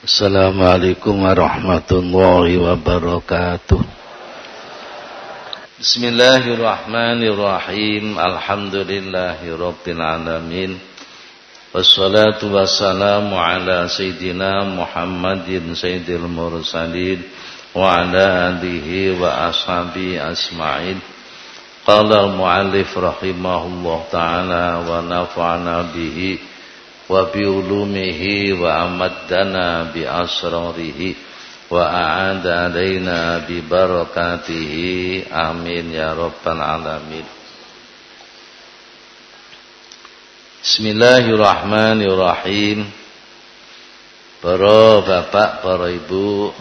Assalamualaikum warahmatullahi wabarakatuh. Bismillahirrahmanirrahim. Alhamdulillahi rabbil alamin Wassalatu wassalamu ala Sayyidina Muhammadin Sayyidil Mursalin Wa ala alihi wa ashabi asma'in Qala al-mu'allif rahimahullah ta'ala Wa nafa'na bihi وبعلومه وأمدنا بأسراره وأعاد علينا ببركاته آمين يا رب العالمين بسم الله الرحمن الرحيم Para bapak, para ibu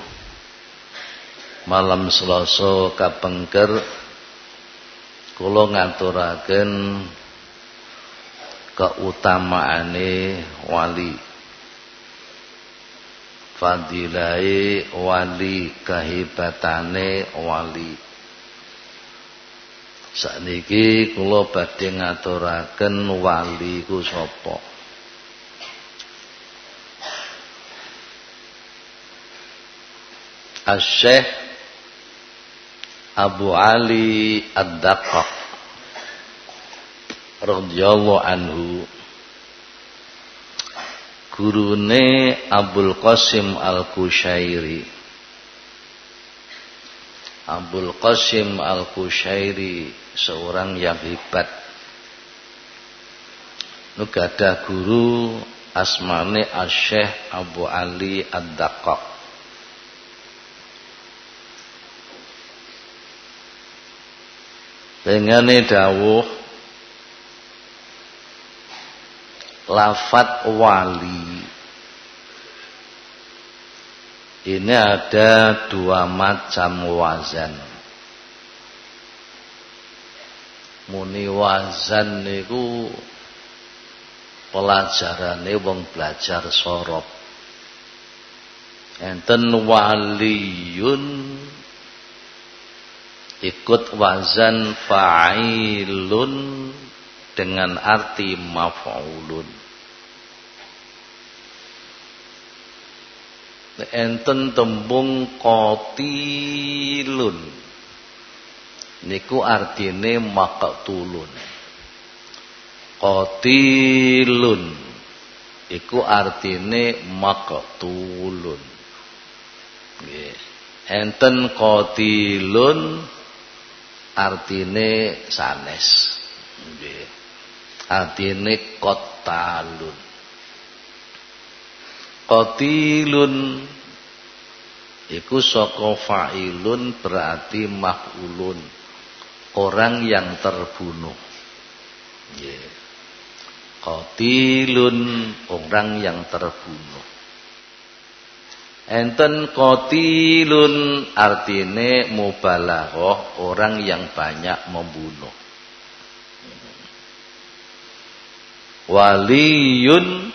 Malam selasa kapengker Kula ngaturaken keutamaane wali. Fadilai wali kehebatane wali. Sakniki kula badhe ngaturaken wali ku sapa? Asy-Syaikh Abu Ali Ad-Daqqaq radhiyallahu anhu. Gurune Abdul Qasim Al-Kushairi Abdul Qasim Al-Kushairi seorang yang hebat. Nugada guru asmane Asy-Syaikh Abu Ali Ad-Daqqaq Dengane dawuh lafat wali. Ini ada dua macam wazan. Muni wazan niku pelajarane wong belajar sorop. Enten waliyun ikut wazan fa'ilun dengan arti maf'ulun enten tembung qatilun niku artine maqtulun qatilun iku artine maqtulun nggih. Enten qatilun artine sanes. Nggih. Artine qatalun Qatilun iku saka fa'ilun berarti maf'ulun. Orang yang terbunuh. Yeah. Qatilun orang yang terbunuh. Enten qatilun artine mubalaghah orang yang banyak membunuh. Waliyun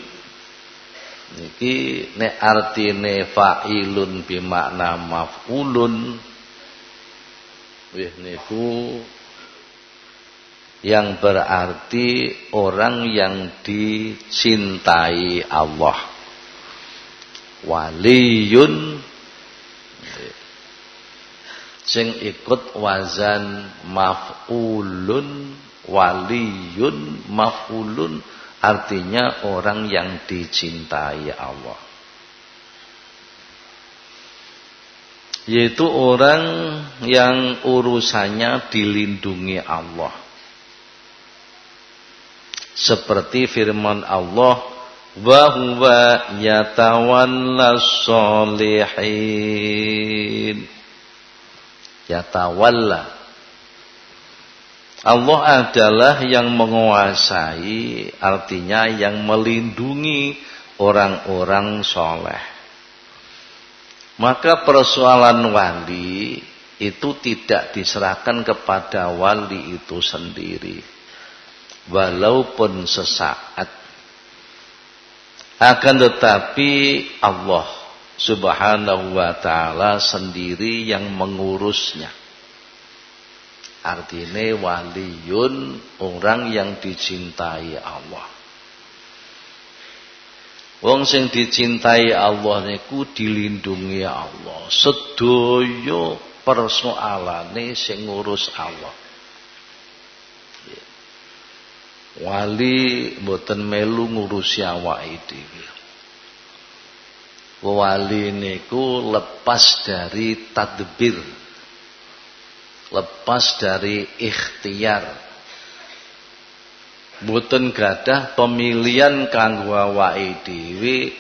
Niki nek artine fa'ilun bimakna maf'ulun. Wih niku yang berarti orang yang dicintai Allah. Waliyun sing ikut wazan maf'ulun waliyun maf'ulun Artinya orang yang dicintai Allah. Yaitu orang yang urusannya dilindungi Allah. Seperti firman Allah, wa huwa yatawallas solihin. Yatawalla Allah adalah yang menguasai, artinya yang melindungi orang-orang soleh. Maka persoalan wali itu tidak diserahkan kepada wali itu sendiri. Walaupun sesaat. Akan tetapi Allah subhanahu wa ta'ala sendiri yang mengurusnya. Artinya waliyun orang yang dicintai Allah. Wong sing dicintai Allah niku dilindungi Allah. Sedaya persoalane sing ngurus Allah. Wali mboten melu ngurusi awake dhewe. Wali niku lepas dari tadbir. Lepas dari ikhtiar. Mboten gadah pemilihan kanggo awake dhewe,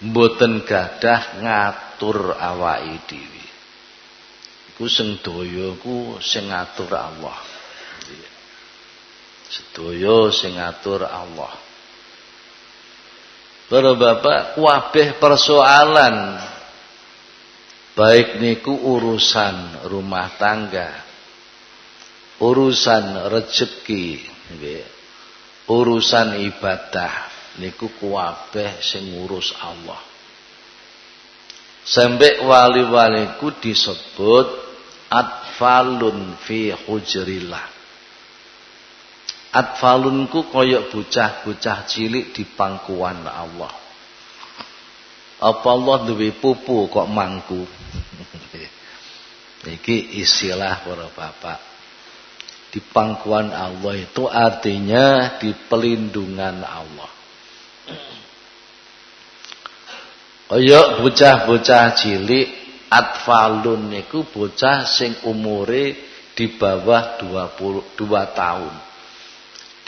mboten gadah ngatur awake dhewe. Iku sing daya ku sing ngatur Allah. Sedaya sing ngatur Allah. Para bapak kuabeh persoalan baik niku urusan rumah tangga, urusan rezeki, urusan ibadah niku kuabeh sing ngurus Allah. Sampai wali-waliku disebut atfalun fi hujrillah Atfalunku koyok bocah-bocah cilik di pangkuan Allah. Apa Allah duwe pupu kok mangku? Iki istilah para bapak. Di pangkuan Allah itu artinya di pelindungan Allah. Koyok bocah-bocah cilik atfalun niku bocah sing umure di bawah 22 tahun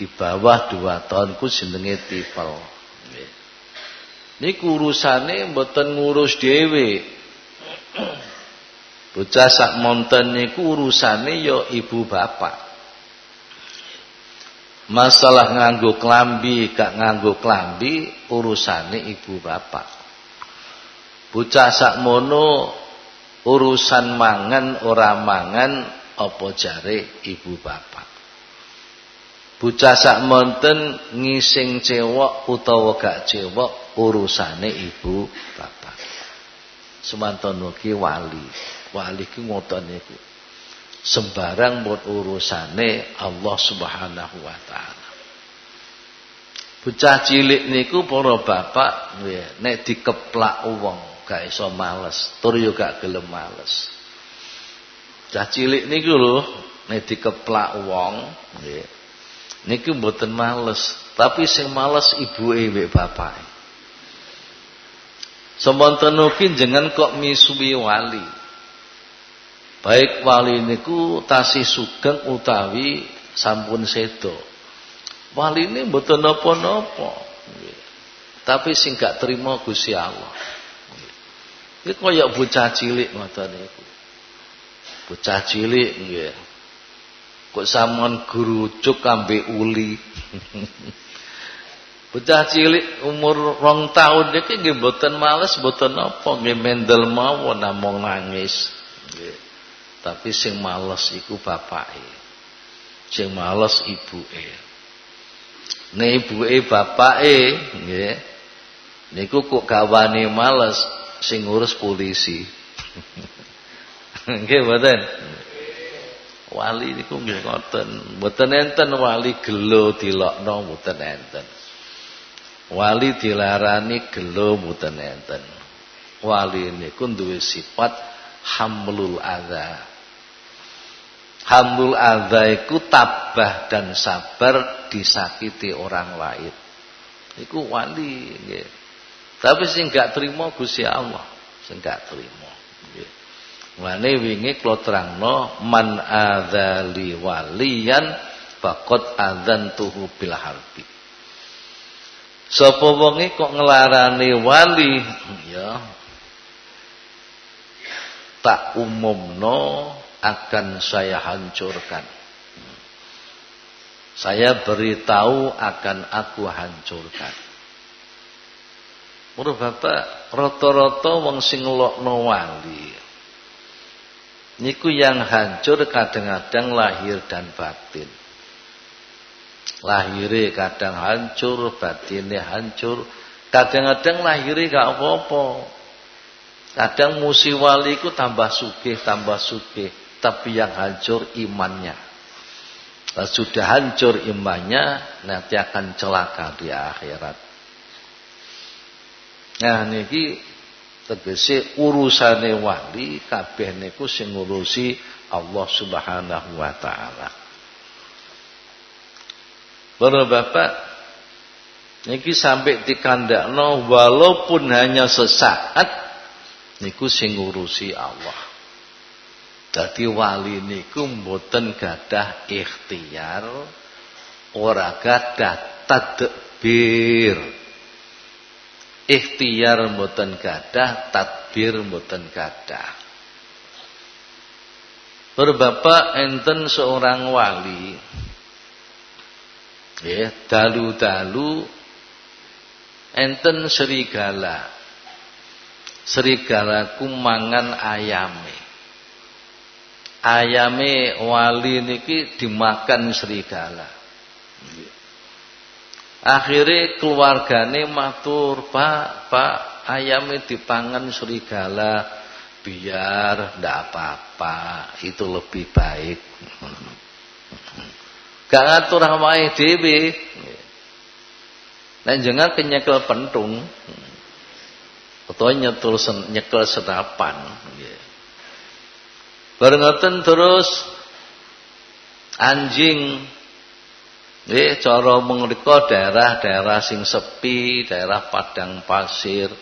di bawah dua tahun ku jenenge tipel. Ini urusane mboten ngurus dhewe. Bocah sak monten niku urusane ya ibu bapak. Masalah nganggo klambi gak nganggo klambi urusane ibu bapak. Bocah sak mono urusan mangan ora mangan apa jare ibu bapak. Bocah sak monten ngising cewek utawa gak cewek urusane ibu bapak. Semanten ki wali. Wali ki ngoten. Sembarang buat urusane Allah Subhanahu wa taala. Bocah cilik niku para bapak nggih nek dikeplak wong gak iso males, tur yo gak gelem males. Bocah cilik niku lho nek dikeplak wong nggih Niki mboten males, tapi sing males ibuke mbek bapake. Semonten ugi jenengan kok misuwi wali. Baik wali niku tasih sugeng utawi sampun sedo. Wali ini mboten napa-napa. Tapi sing gak terima Gusti Allah. Iki kaya bocah cilik ngoten niku. Bocah cilik nggih. Kok samon gerucuk kambe uli. Bocah cilik umur rong tahun iki nggih mboten males mboten apa nggih mendel mawon namung nangis. Tapi sing males iku bapake. Sing males ibuke. Nek ibuke bapake nggih niku kok gawane males sing ngurus polisi. Nggih mboten? Wali niku nggih ngoten, mboten enten wali gelo dilokno mboten enten. Wali dilarani gelo mboten enten. Wali niku duwe sifat hamlul adza. Hamlul adza iku tabah dan sabar disakiti orang lain. Iku wali nggih. Tapi sing terima Gusti Allah, sing terima. Mane wingi kula terangno man adzali waliyan faqad adzantuhu bil harbi. Sapa wonge kok ngelarani wali ya tak umumno akan saya hancurkan. Saya beritahu akan aku hancurkan. Menurut Bapak, rata-rata wong sing ngelokno wali Niku yang hancur kadang-kadang lahir dan batin. Lahirnya kadang hancur, batinnya hancur. Kadang-kadang lahirnya gak apa-apa. Kadang musi wali ku tambah sugih, tambah sugih. Tapi yang hancur imannya. Sudah hancur imannya, nanti akan celaka di akhirat. Nah niki tegese urusane wali kabeh niku sing ngurusi Allah Subhanahu wa taala. Para bapak niki sampai dikandakno walaupun hanya sesaat niku sing ngurusi Allah. Dadi wali niku mboten gadah ikhtiar, ora gadah tadbir ikhtiar mboten gadah, tadbir mboten gadah. Berbapak enten seorang wali ya dalu-dalu enten serigala. Serigala kumangan ayame. Ayame wali niki dimakan serigala. Akhirnya keluargane matur, Pak, Pak, ayamnya dipangan serigala, biar ndak apa-apa, itu lebih baik. Gak ngatur awake dhewe. Nek jangan kenyekel pentung, atau nyetul nyekel senapan. Bareng terus anjing Nggih, cara mengrika daerah-daerah sing sepi, daerah padang pasir,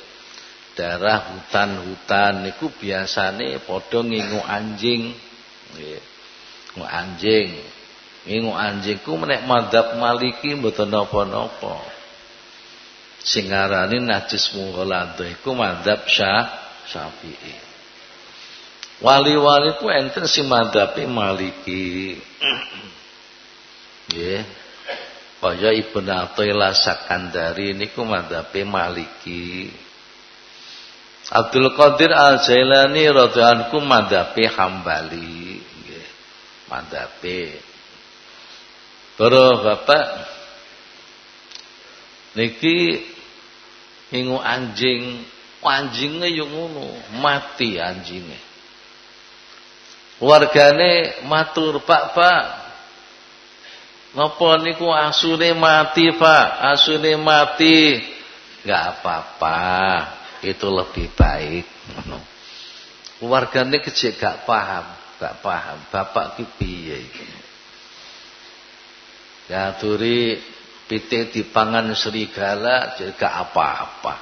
daerah hutan-hutan niku biasane padha ngingu anjing. Nggih. Ngingu anjing. Ngingu anjing ku menek madzhab Maliki mboten napa-napa. Sing ngarani najis mungkolado iku madzhab Syafi'i. Wali-wali ku enten si madzhabe Maliki. Nggih. Kaya Ibnu Athaillah Sakandari niku madhabe Maliki. Abdul Qadir Al-Jailani radhiyallahu anhu madhabe Hambali nggih. Para Bapak niki hingu anjing, anjingnya yo ngono, mati anjingnya. Wargane matur, "Pak, Pak, Napa niku asune mati, Pak? Asune mati. Enggak apa-apa. Itu lebih baik. Keluargane kecil gak paham, gak paham. Bapak ki iki? Ya turi pitih dipangan serigala gak apa-apa.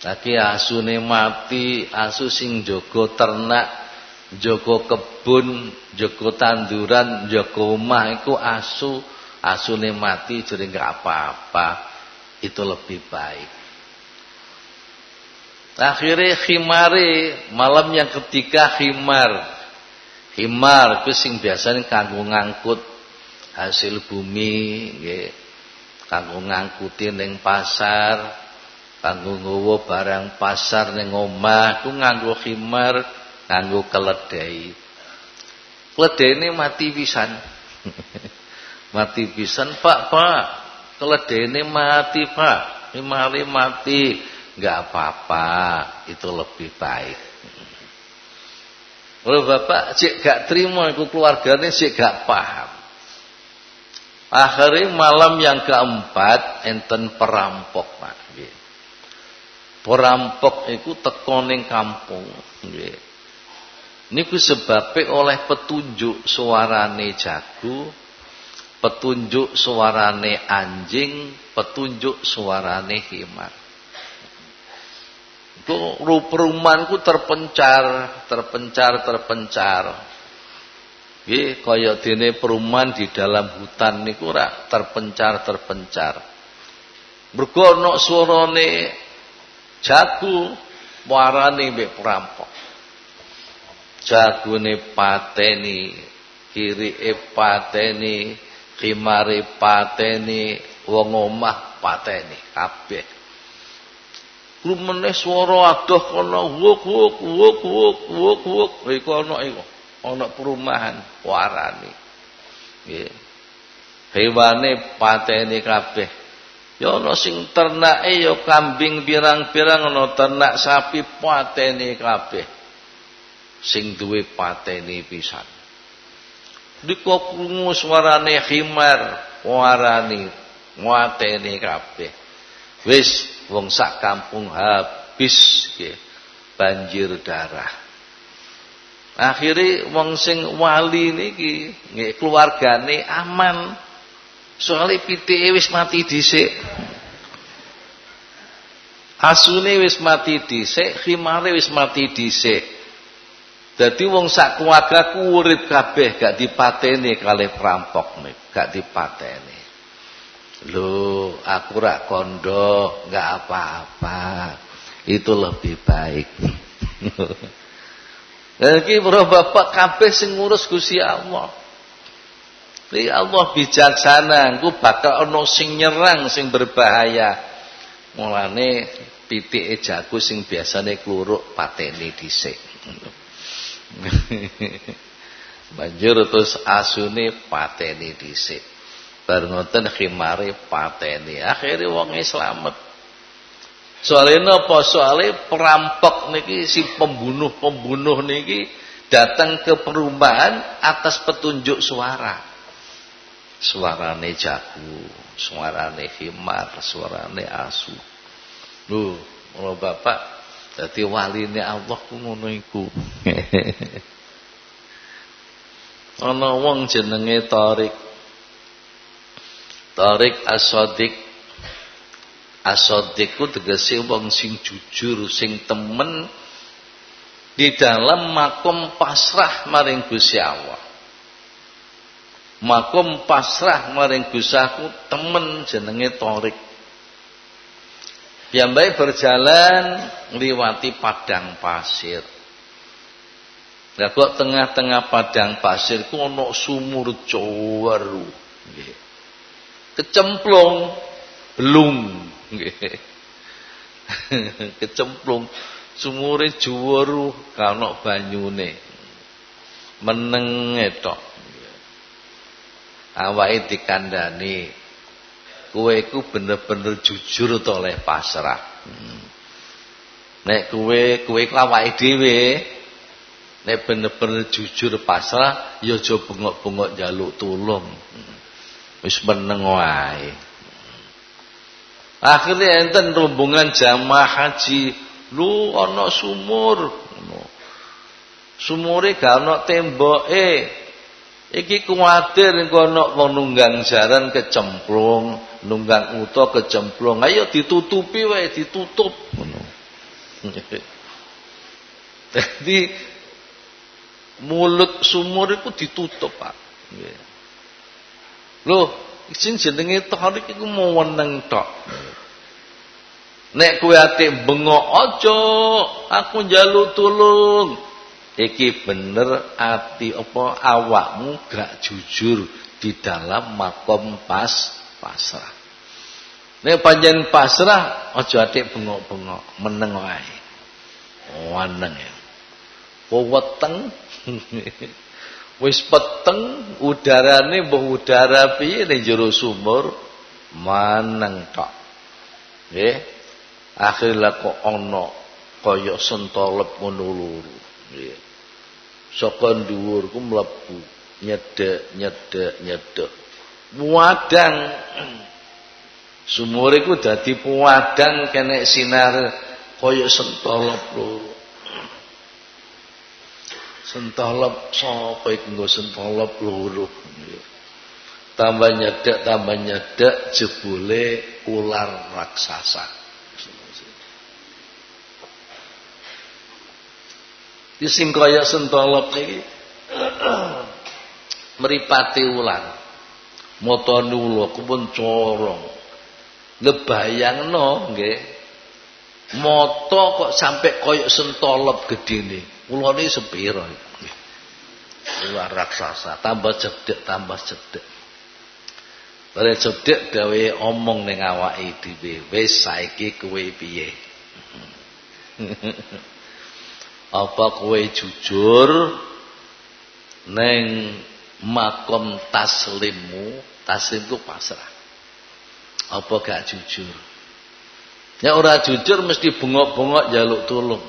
Tapi asune mati, asu sing jogo ternak Joko kebun, joko tanduran, joko omah iku asu, asune mati jadi enggak apa-apa. Itu lebih baik. Akhirnya khimari malam yang ketiga khimar. Khimar itu sing biasanya kanggo ngangkut hasil bumi nggih. Kanggo ngangkutin ning pasar, kanggo nggawa barang pasar ning omah ku nganggo khimar nganggo keledai. ini mati pisan. mati pisan, Pak, Pak. ini mati, Pak. Imali mati. Enggak apa-apa, itu lebih baik. Kalau bapak cek gak terima itu keluarganya cek gak paham. Akhirnya malam yang keempat enten perampok pak. Perampok itu tekoning kampung. Niku sebabnya oleh petunjuk suarane jago, petunjuk suarane anjing, petunjuk suarane himar. Itu perumahanku terpencar, terpencar, terpencar. Nggih, kaya dene perumahan di dalam hutan niku ora terpencar, terpencar. Mergo ana suarane jago, warane mbek perampok jagune pateni kirike pateni khimare pateni wong omah pateni. Kabeh. Lumene swara adoh kana wuk wuk wuk wuk wuk wuk. Iku ana iku ana perumahan warani. Nggih. Hewane pateni kabeh. Ya ana sing ternake ya kambing pirang-pirang ana ternak sapi pateni kabeh sing duwe pateni pisan. Diko krungu suarane khimar, warani, muateni kabeh. Wis wong sak kampung habis nggih banjir darah akhirnya wong sing wali niki nggih keluargane aman soalnya pitike wis mati dhisik asune wis mati dhisik khimare wis mati dhisik dadi wong sak keluarga ku urip kabeh gak dipateni kalih perampok nih gak dipateni Loh, aku rak kondo, nggak apa-apa. Itu lebih baik. Lagi bro bapak kabeh sing ngurus Gusti Allah. Li Allah bijaksana, engko bakal ana sing nyerang sing berbahaya. Mulane pitike jago sing biasane kluruk pateni dhisik. Banjur terus asune pateni dhisik. Bar ngoten khimare pateni. Akhire wonge slamet. Soale napa? Soale perampok niki si pembunuh-pembunuh niki datang ke perumahan atas petunjuk suara. Suarane jago, suarane khimar, suarane asu. Lho, kalau Bapak dadi waline Allah ku ngono iku. Ana wong jenenge Tarik Tarik asodik Asodik ku tegese wong sing jujur, sing temen di dalam makom pasrah maring Gusti Allah. Makom pasrah maring Gusti aku temen jenenge Tarik. Piyambake berjalan ngliwati padang pasir. Lah kok tengah-tengah padang pasir ku sumur jowaru. Nggih. Kecemplung belum nggih. Kecemplung. Sumure juwuru kana banyune. Meneng tok. Awake dikandani kowe iku bener-bener jujur to oleh pasrah hmm. nek kowe kowe awake dhewe nek bener-bener jujur pasrah ya aja bengok-bengok njaluk tulung hmm. Wis meneng wae. Akhirnya enten rombongan jamaah haji, lu ana sumur ngono. Sumure gak ana temboke. Iki kuwatir engko ana wong nunggang jaran kecemplung, nunggang uta kecemplung. Ayo ditutupi wae, ditutup ngono. Jadi mulut sumur itu ditutup, Pak. Nggih. Loh, sing jenenge tarik iku mau weneng tok. Nek kowe ate bengok aja, aku njaluk tulung. Iki bener ati apa awakmu gak jujur di dalam makom pas pasrah. Nek panjen pasrah aja ate bengok-bengok, meneng wae. Waneng ya. Weweteng. Wis peteng udarane mbah udara piye ning jero sumur? Maneng tok. Nggih. Akhirnya kok ana kaya sentolep ngono loro. Nggih. Saka dhuwur ku mlebu nyedek nyedek nyedek muadang sumur iku dadi puadang kene sinar kaya sentolep loro Sentolop sapa iku nggo sentolop loro. Tambah nyedek tambah nyedek jebule ular raksasa. Di sing kaya sentolop iki meripati ular. Motone ulo kupun corong. Ngebayangno nggih. Moto kok sampai koyok sentolop gedene. Ulane sepira luar raksasa tambah cedek tambah cedek Bare cedek gawe omong ning awake dhewe wis saiki kowe piye apa kowe jujur neng makom taslimmu taslim ku pasrah apa gak jujur ya ora jujur mesti bengok-bengok jaluk tulung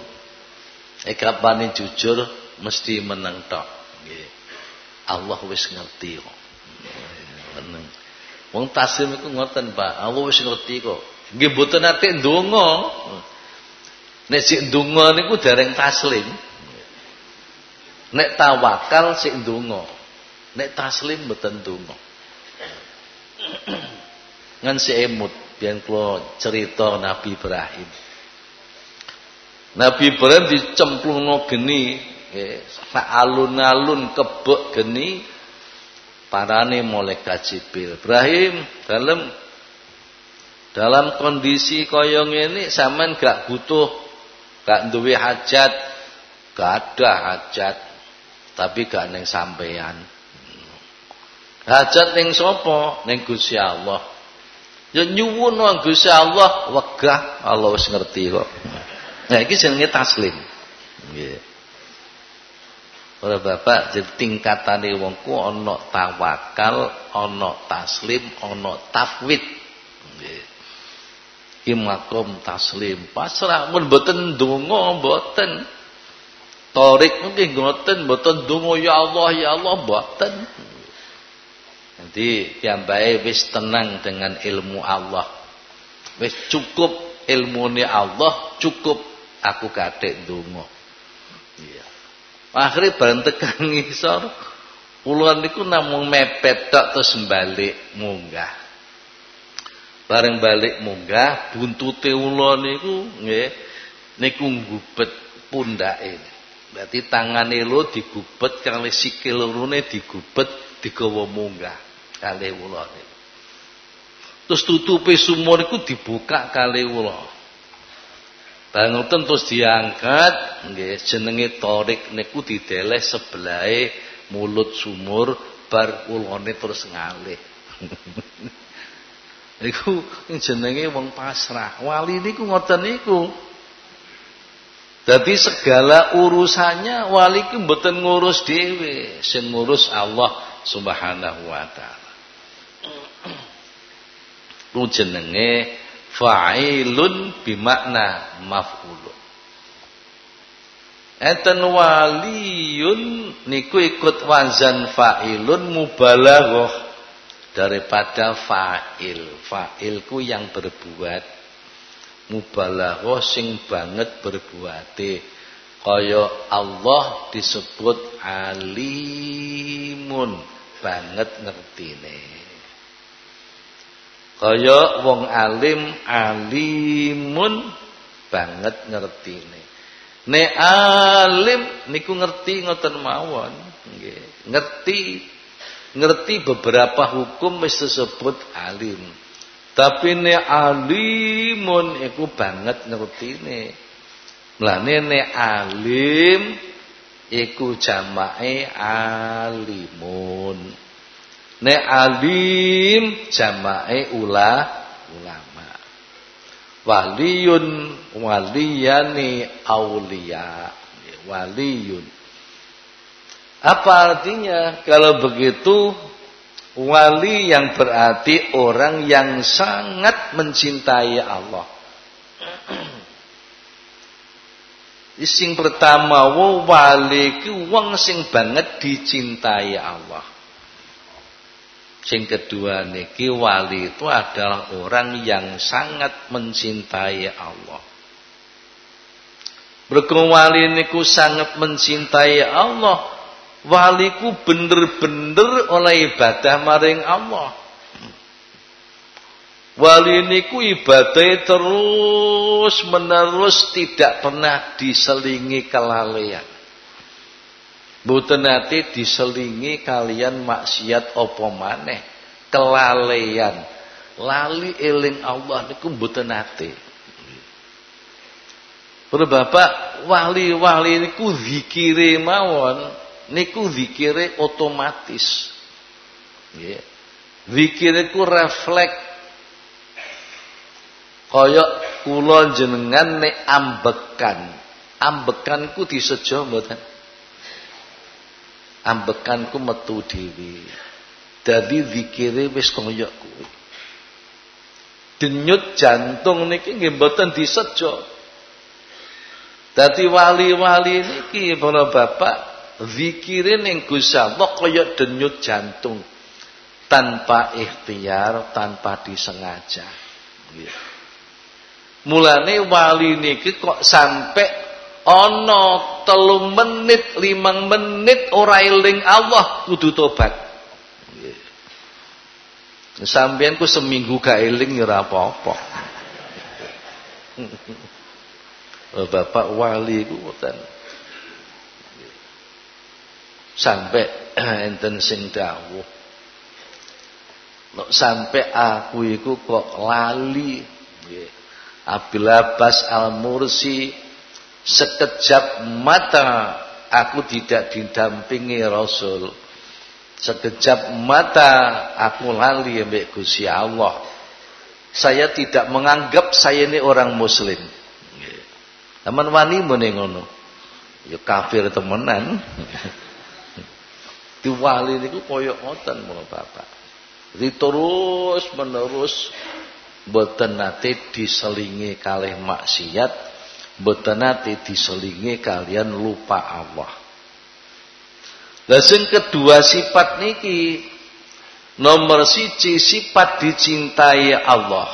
eh kapane jujur mesti meneng tok Allah wis ngerti kok. Meneng. Wong taslim iku ngoten, Pak. Allah wis ngerti kok. Nggih mboten nate ndonga. Nek sik ndonga niku dereng taslim. Nek tawakal sik ndonga. Nek taslim mboten ndonga. Ngan si emut biyen kula cerita Nabi Ibrahim. Nabi Ibrahim dicemplungno geni, nggih, alun-alun kebek geni parane malaikat Jibril. Ibrahim dalam dalam kondisi kaya ngene sampean gak butuh gak duwe hajat, gak ada hajat, tapi gak neng sampean. Hajat ning sapa? Ning Gusti Allah. Ya nyuwun nang Gusti Allah wegah Allah wis ngerti kok. Nah iki jenenge taslim. Nggih. Ora Bapak tingkatane wong ku ana tawakal, ana taslim, ana tafwid. Nggih. Iki makom taslim. Pasrah mun mboten donga mboten. Torik mungkin ngoten mboten donga ya Allah ya Allah mboten. Nanti piyambake wis tenang dengan ilmu Allah. Wis cukup ilmune Allah, cukup aku kathik donga. Iya. Akhire bareng tekan ngisor, kula niku namung mepet tok terus balik munggah. Bareng balik munggah, buntute kula niku nggih niku ngubet pundake. Berarti tangane lo digubet kali sikil lorone digubet digawa munggah kali kula niku. Terus tutupe sumur iku dibuka kali kula. Bangutan terus diangkat, nggih jenenge torik niku dideleh sebelahe mulut sumur bar ulone terus ngalih. Iku jenenge wong pasrah. Wali niku ngoten niku. Jadi segala urusannya wali ku mboten ngurus dhewe, sing ngurus Allah Subhanahu wa taala. Ku jenenge fa'ilun bimakna maf'ulun eten waliyun niku ikut wazan fa'ilun mubalaghah daripada fa'il. Fa'ilku yang berbuat. Mubalaghah sing banget berbuate kaya Allah disebut alimun banget ngertine Kaya wong alim alimun banget ngertine. Nek alim niku ngerti ngoten mawon. Ngerti ngerti beberapa hukum wis disebut alim. Tapi nek alimun iku banget ngertine. Mlane nek alim iku jamae alimun. Nek alim jamae ula ulama. Waliyun waliyani aulia. Waliyun. Apa artinya? Kalau begitu wali yang berarti orang yang sangat mencintai Allah. Sing pertama wali ku wong sing banget dicintai Allah. Sing kedua niki wali itu adalah orang yang sangat mencintai Allah. Berkong wali niku sangat mencintai Allah. Waliku bener-bener oleh ibadah maring Allah. Wali niku ibadah terus menerus tidak pernah diselingi kelalaian. Mboten nate diselingi kalian maksiat apa maneh, kelalaian. Lali eling Allah niku mboten nate. Para bapak wali-wali niku zikire mawon niku zikire otomatis. Nggih. Ku refleks kaya kula jenengan nek ambekan. Ambekanku disejo mboten? ambekanku metu dhewe. Dadi zikire wis kaya kuwi. Denyut jantung niki nggih mboten disejo. Dadi wali-wali niki para bapak zikire ning Gusti Allah kaya denyut jantung tanpa ikhtiar, tanpa disengaja. Mulane wali niki kok sampai ana telung menit, limang menit ora eling Allah kudu tobat. Sampeyan ku seminggu gak eling ya ora apa-apa. Bapak wali ku mboten. Sampai enten sing dawuh. Sampai aku iku kok lali nggih. Abil Abbas Al-Mursi sekejap mata aku tidak didampingi Rasul. Sekejap mata aku lali ambek Gusti Allah. Saya tidak menganggap saya ini orang muslim. Teman wani muni ngono. Ya kafir temenan. Di wali niku koyok ngoten Bapak. Jadi terus menerus Mboten nate diselingi kalih maksiat, mboten nate diselingi kalian lupa Allah. Lah kedua sifat niki nomor siji sifat dicintai Allah.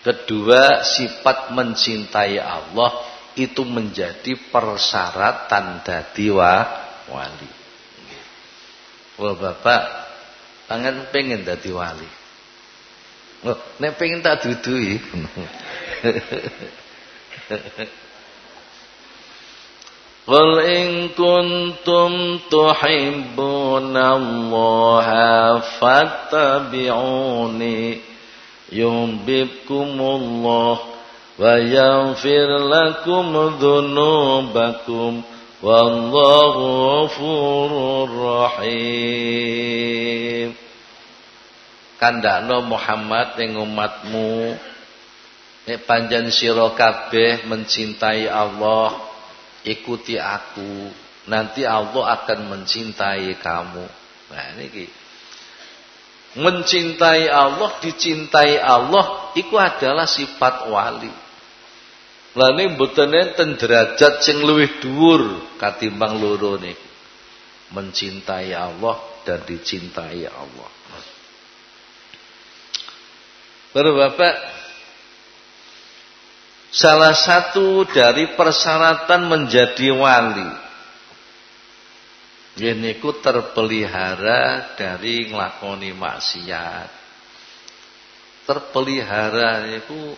Kedua sifat mencintai Allah itu menjadi persyaratan dadi wali. Wah Bapak, tangan pengen dadi wali. Oh, nek pengen tak dudui. Qul in kuntum tuhibbuna Allah fattabi'uni yuhibbukumullah wa yaghfir lakum dhunubakum wallahu ghafurur rahim kandakno Muhammad ing umatmu. Nek panjen sira kabeh mencintai Allah ikuti aku. Nanti Allah akan mencintai kamu. Nah niki. Mencintai Allah dicintai Allah itu adalah sifat wali. Lah ini enten derajat sing luwih dhuwur katimbang loro niku. Mencintai Allah dan dicintai Allah. Baru Bapak Salah satu dari persyaratan menjadi wali. Ini ku terpelihara dari ngelakoni maksiat. Terpelihara itu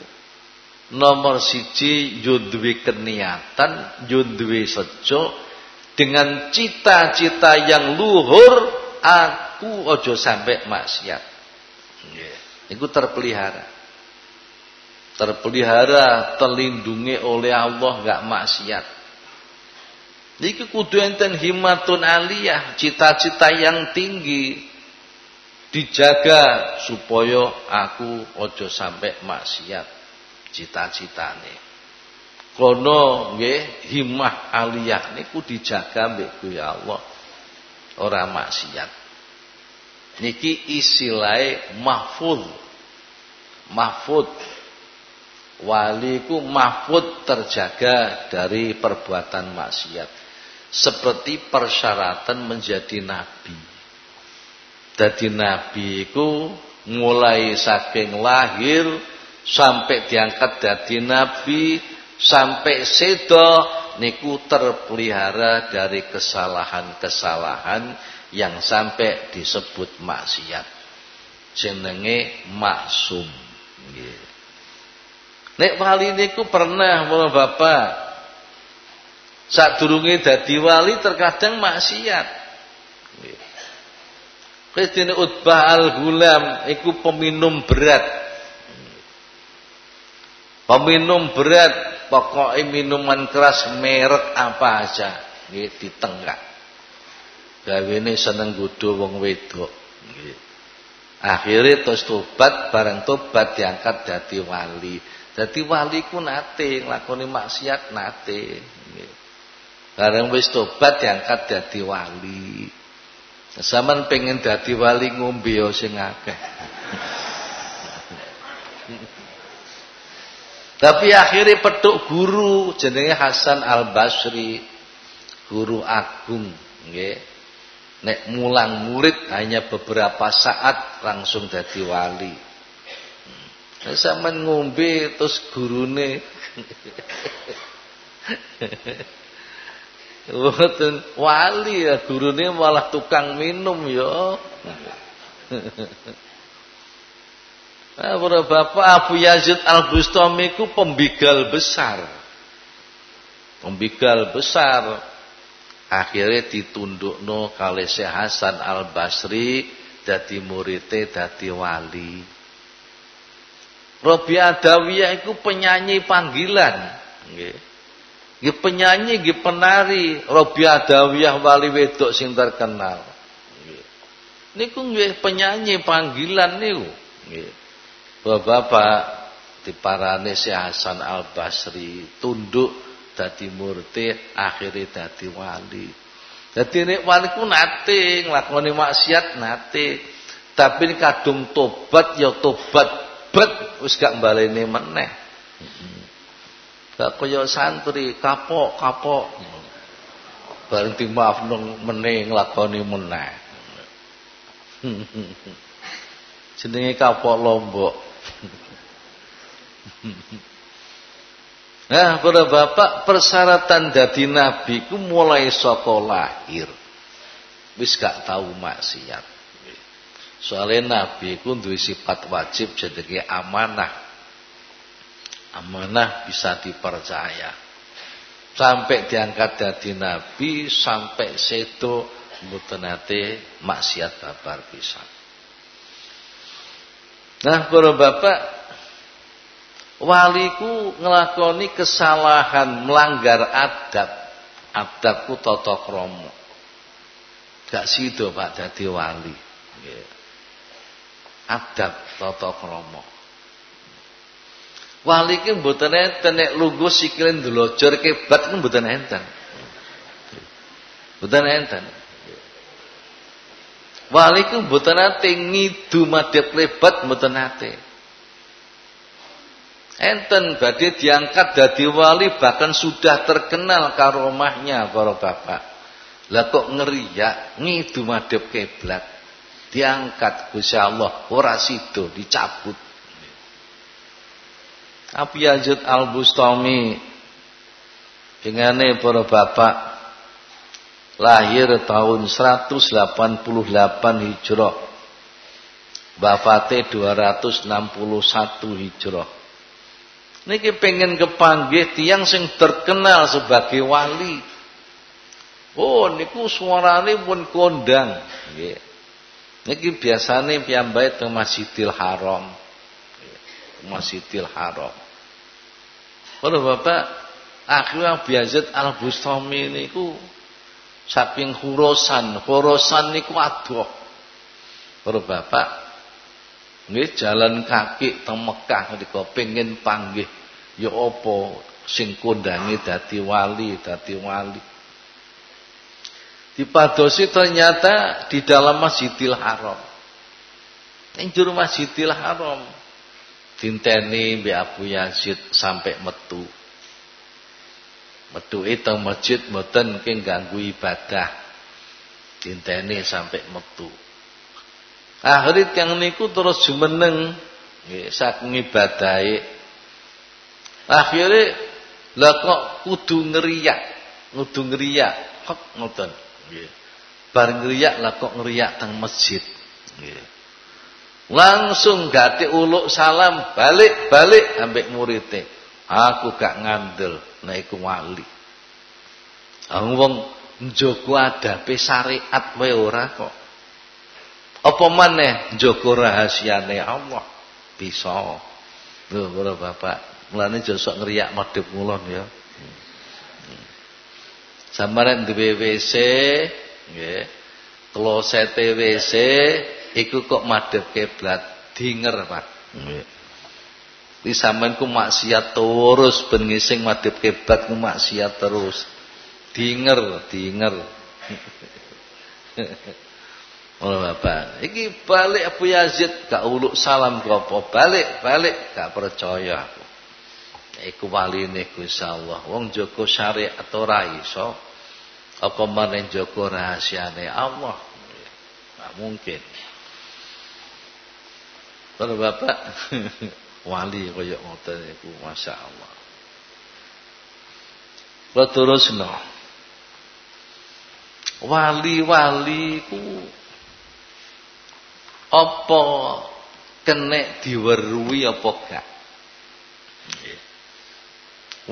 Nomor siji Yudwi keniatan Yudwi sejo Dengan cita-cita yang luhur Aku ojo sampai maksiat. Yeah. Itu terpelihara. Terpelihara, terlindungi oleh Allah enggak maksiat. Niki kudu enten himmatun aliyah, cita-cita yang tinggi. Dijaga supaya aku ojo sampai maksiat cita-citane. Kono nggih himmah aliyah niku dijaga ya Allah. Ora maksiat. Niki isilai mahfud. Mahfud. Waliku mahfud terjaga dari perbuatan maksiat. Seperti persyaratan menjadi nabi. Jadi nabi itu mulai saking lahir sampai diangkat jadi nabi sampai sedo niku terpelihara dari kesalahan-kesalahan yang sampai disebut maksiat. Jenenge maksum. Nggih. Nek wali niku pernah mulo Bapak sadurunge dadi wali terkadang maksiat. Presiden Utbah Al-Gulam iku peminum berat. Peminum berat, pokoknya minuman keras merek apa aja. Nggih ditenggak gawene seneng godho wong wedok. Nggih. Terus tobat bareng tobat diangkat dadi wali. Dadi wali ku nate nglakoni maksiat nate. Nggih. Bareng wis tobat diangkat dadi wali. Zaman pengen dadi wali ngombe yo sing akeh. Tapi akhirnya petuk guru jenenge Hasan Al Basri, guru agung, nggih. Nek mulang murid hanya beberapa saat langsung jadi wali. Sampeyan ngombe terus gurune wali ya gurune malah tukang minum ya. Nah, para bapak Abu Yazid Al-Bustami ku pembigal besar. Pembigal besar. Akhirnya ditundukno kali Syekh Hasan Al-Basri dadi murite dadi wali. Robi Adawiyah itu penyanyi panggilan. Nggih. Nggih penyanyi, nggih penari Robi Adawiyah wali wedok sing terkenal. Niku nggih penyanyi panggilan niku. Nggih. Bapak-bapak diparane si Hasan Al Basri tunduk dadi murti akhirnya dadi wali. Dadi nek wali ku nate nglakoni maksiat nate. Tapi kadung tobat ya tobat bet wis gak baleni meneh. Gak kaya santri kapok kapok. Bareng dimaaf nang meneh nglakoni meneh. Jenenge kapok lombok. Nah, para bapak persyaratan dadi nabi ku mulai saka lahir. Wis gak tahu maksiat. Soalnya nabi ku duwe sifat wajib jenenge amanah. Amanah bisa dipercaya. Sampai diangkat dadi nabi sampai sedo mboten maksiat babar pisan. Nah, para bapak waliku ngelakoni kesalahan melanggar adab. Adabku tata krama. Gak sido Pak dadi wali. Adab tata krama. Wali ki mboten enten nek lungguh sikile ndlojor kebat ki mboten enten. Mboten enten. Wali ku mboten nate ngidu madhep lebat mboten nate. Enten badhe diangkat dadi wali bahkan sudah terkenal karomahnya para bapak. Lah kok ngeriak ngidu madhep kiblat. Diangkat Gusti Allah ora sida dicabut. Abi Yazid Al-Bustami dengane para bapak lahir tahun 188 Hijrah. Wafate 261 Hijrah. Niki pengen kepanggih tiang sing terkenal sebagai wali. Oh niku suarane pun kondang, nggih. Niki biasane piyambake teng Masjidil Haram. Masjidil Haram. Para bapak, akhirnya Yazid Al-Bustami niku saking Khurasan. Khurasan niku adoh. Para bapak nggih jalan kaki teng Mekah niku pengin panggih ya apa sing kondangi dadi wali, dadi wali. Dipadosi ternyata di dalam Masjidil Haram. Ning juru Masjidil Haram dinteni Mbak Abu Yazid sampai metu. Metuke teng masjid mboten king ganggu ibadah. Dinteni sampai metu. Akhirnya yang niku terus jumeneng nggih saking ibadahe. Akhirnya lah kok kudu ngeriak, kudu ngeriak, kok ngoten nggih. Bar ngeriak lah kok ngeriak teng masjid nggih. Langsung gati uluk salam balik-balik ambek muridnya. Aku gak ngandel nek iku wali. Wong njogo adabe syariat wae ora kok. Apa maneh njogo rahasiane Allah bisa. Lho para bapak, mulane aja sok ngriyak madhep ngulon ya. Sampeyan duwe WC, nggih. Klosete WC iku kok madhep kiblat, dinger, Pak. Nggih. Di sampean ku maksiat terus ben ngising madhep kiblat ku maksiat terus. Dinger, dinger. Oh bapak, iki balik Abu Yazid gak uluk salam apa balik balik gak percaya aku. Iku waline Gusti Allah. Wong jaga syariat ora iso. Apa meneh jaga rahasiane Allah. Gak mungkin. Kalau bapak wali kaya ngoten iku masyaallah. Kula terusno. Wali-wali ku apa kena diweruhi apa gak?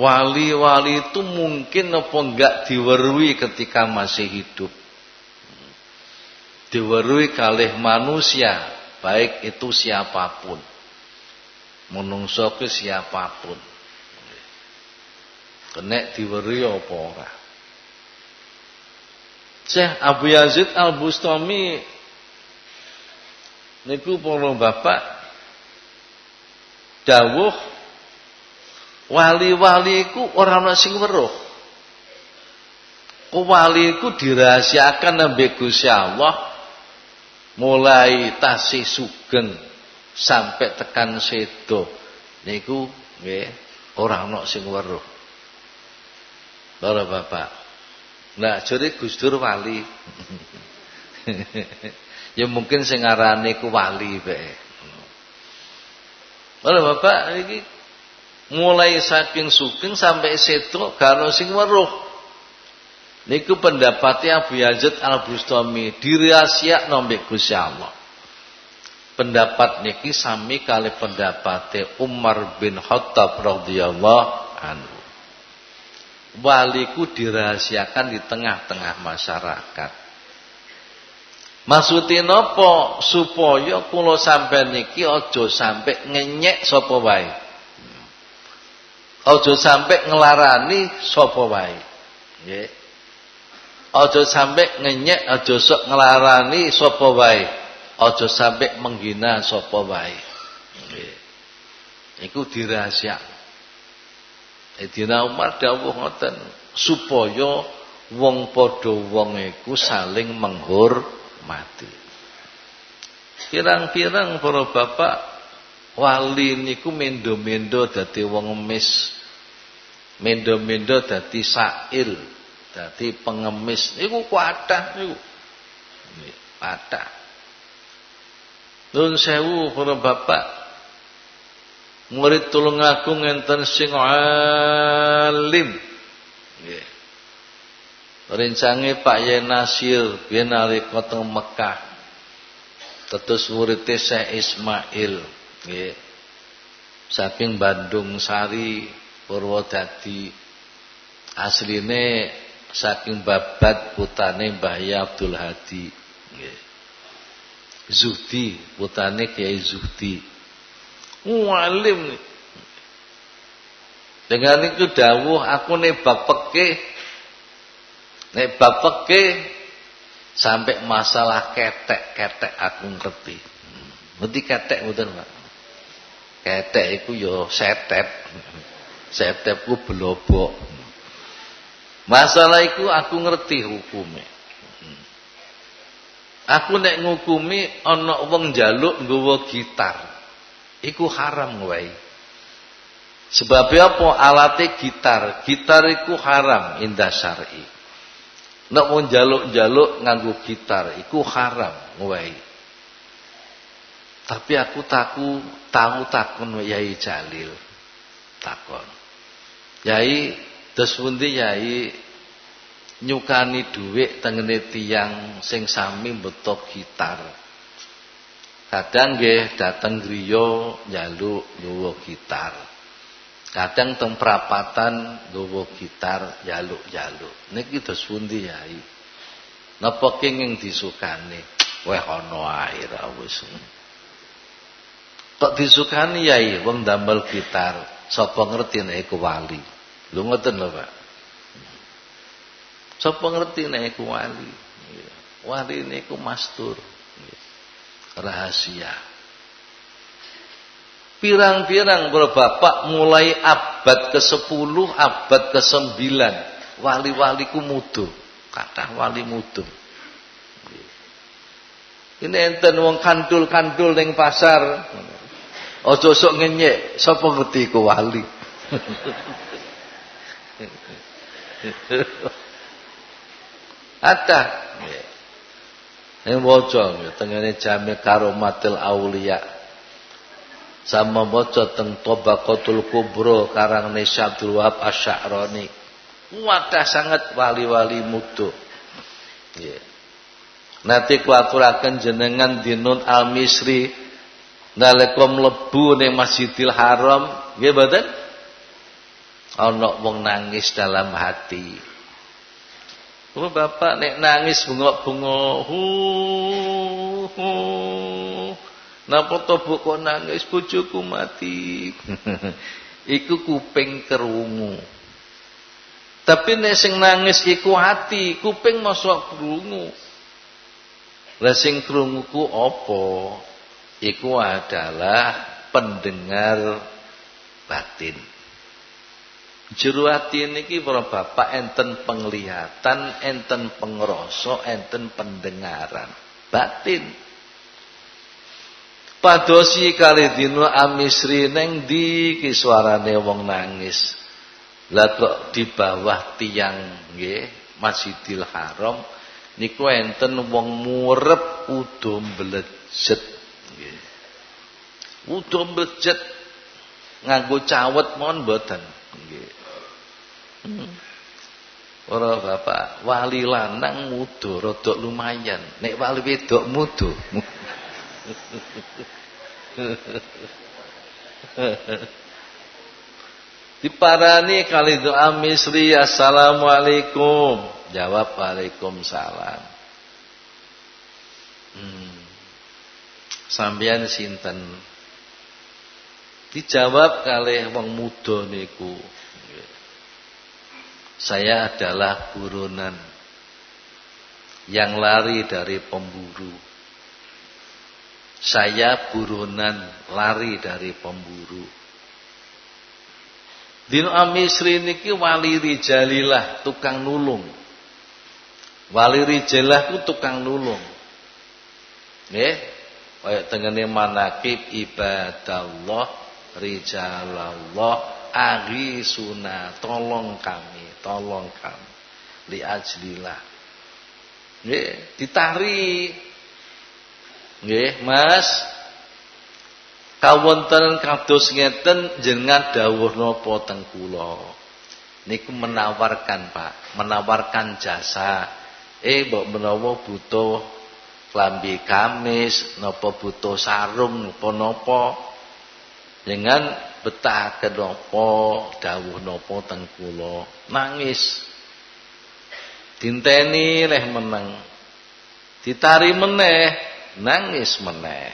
Wali-wali itu mungkin apa enggak diwerui ketika masih hidup. Diwerui kalih manusia, baik itu siapa pun. Menungso ke siapa pun. Kena diwerui apa ora? Syekh Abu Yazid Al-Bustami niku para bapak dawuh wali-wali iku ora ana sing weruh. Ku wali iku dirahasiakan nembe Gusti Allah mulai tasih sugeng sampai tekan sedo niku nggih ora ana sing weruh. Para bapak. Nah, jadi Gus Dur wali. ya mungkin sing aranane ku wali bae. Para bapak iki mulai saking sugeng sampai sedo kalau sing weruh. Niku pendapatnya Abu Yazid Al-Bustami dirahasia nombek Gusti Allah. Pendapat niki sami kali pendapatnya Umar bin Khattab radhiyallahu anhu waliku dirahasiakan di tengah-tengah masyarakat. Maksudnya nopo supaya kula sampai niki ojo sampai ngenyek sapa. Ojo sampai ngelarani sapa. Ojo sampai ngenyek, ojo sok ngelarani sapa. Ojo sampai menghina sapa wae. Iku dirahasiakan. Sayyidina Umar dawuh ngoten supaya wong padha wong iku saling menghormati. Pirang-pirang para bapak wali niku mendo-mendo dadi wong emis. Mendo-mendo dadi sail, dadi pengemis niku kuatah niku. Kathah. Nun sewu para bapak murid tulung aku ngenten sing alim nggih rencange Pak Yen Nasir biyen nalika teng Mekah. Tetes murid Syekh Ismail saking Bandung Sari Purwodadi. Asline saking babat putane Mbah Abdul Hadi Zuhdi putane Kiai Zuhdi. Mualim. Dengan itu dawuh aku nebak peke nebak peke sampai masalah ketek-ketek aku ngerti. Ngerti ketek mboten, Pak? Ketek iku ya setep. Setepku belobok. Masalah iku aku ngerti hukumnya. Aku nek ngukumi ana wong njaluk nggawa gitar iku haram wae. Sebab apa alate gitar? Gitar iku haram indah syar'i. Nek mau jaluk-jaluk nganggo gitar iku haram wae. Tapi aku taku tahu takun Yai Jalil. Takon. Yai pundi Yai nyukani dhuwit tengene tiyang sing sami betok gitar. Kadang nggih dateng griya njaluk nggawa gitar. Kadang teng prapatan nggawa gitar njaluk-njaluk. Niki dos pundi Yai? Napa kenging disukani? Weh ana ae ra wis. Kok disukani Yai wong damel gitar, sapa ngerti nek iku wali. Lho ngoten lho, Pak. Sapa ngerti nek wali? Wali niku mastur rahasia. Pirang-pirang bapak mulai abad ke-10, abad ke-9 wali-waliku mudu, kata wali mudu. Ini enten wong kandul-kandul ning pasar. Aja sok ngenyek, sapa ngerti ku wali. Ada. Yang waca tengene jami karomatil aulia. Sama maca teng Tabaqatul Kubra karang Nisya Abdul Wahab Asy'arani wadah sangat wali-wali mutu yeah. nanti kuaturaken jenengan dinun al-misri nalika mlebu ning Masjidil Haram nggih mboten? Ana wong nangis dalam hati. Oh bapak nek nangis bengok-bengok Napa to kok nangis bojoku mati. iku kuping kerungu. Tapi nek sing nangis iku hati, kuping mosok krungu. Lah sing krungu ku apa? Iku adalah pendengar batin. Jero ati niki para bapak enten penglihatan, enten pengrasa, enten pendengaran batin. Padosi kali dino amisri neng di kiswarane wong nangis. Lah kok di bawah tiang nggih Masjidil Haram niku enten wong murep udo mblejet nggih. Udo mblejet nganggo cawet mon mboten nggih. Hmm. Ora bapak, wali lanang mudo rada lumayan. Nek wali wedok mudo. Diparani kali doa misri Assalamualaikum. Jawab Waalaikumsalam. Hmm. Sambian sinten? Dijawab kali wong muda niku. Saya adalah buronan Yang lari dari pemburu saya buronan lari dari pemburu. Dino Amisri niki wali rijalilah tukang nulung. Wali rijalah ku tukang nulung. Nggih, kaya tengene manakib ibadallah rijalallah suna tolong kami, tolong kami. Li ajlillah. Nggih, ditari Nggih, Mas. Kawonten kados ngeten jenengan dawuh napa teng kula? Niku menawarkan, Pak, menawarkan jasa. Eh, mbok menawa butuh klambi kamis, napa butuh sarung napa-napa. Dengan betah napa dawuh napa teng kula. Nangis. Dinteni leh meneng. Ditari meneh nangis meneh.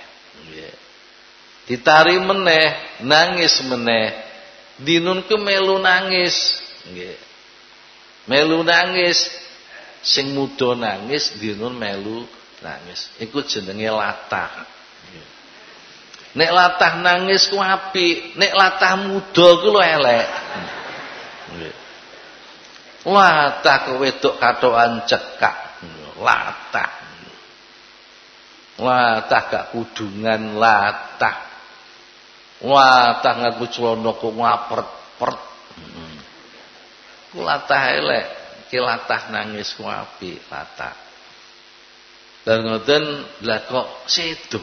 Ditari meneh nangis meneh. Dinun ke melu nangis. Melu nangis. Sing muda nangis dinun melu nangis. Iku jenenge latah. Nek latah nangis ku apik nek latah muda ku lho elek. Latah ke wedok katokan cekak. Latah Latah gak kudungan latah. Latah ngaku celana kok ngapret-pret. Hmm. Ku latah elek, ki latah nangis ku api latah. Dan ngoten lah kok sedo.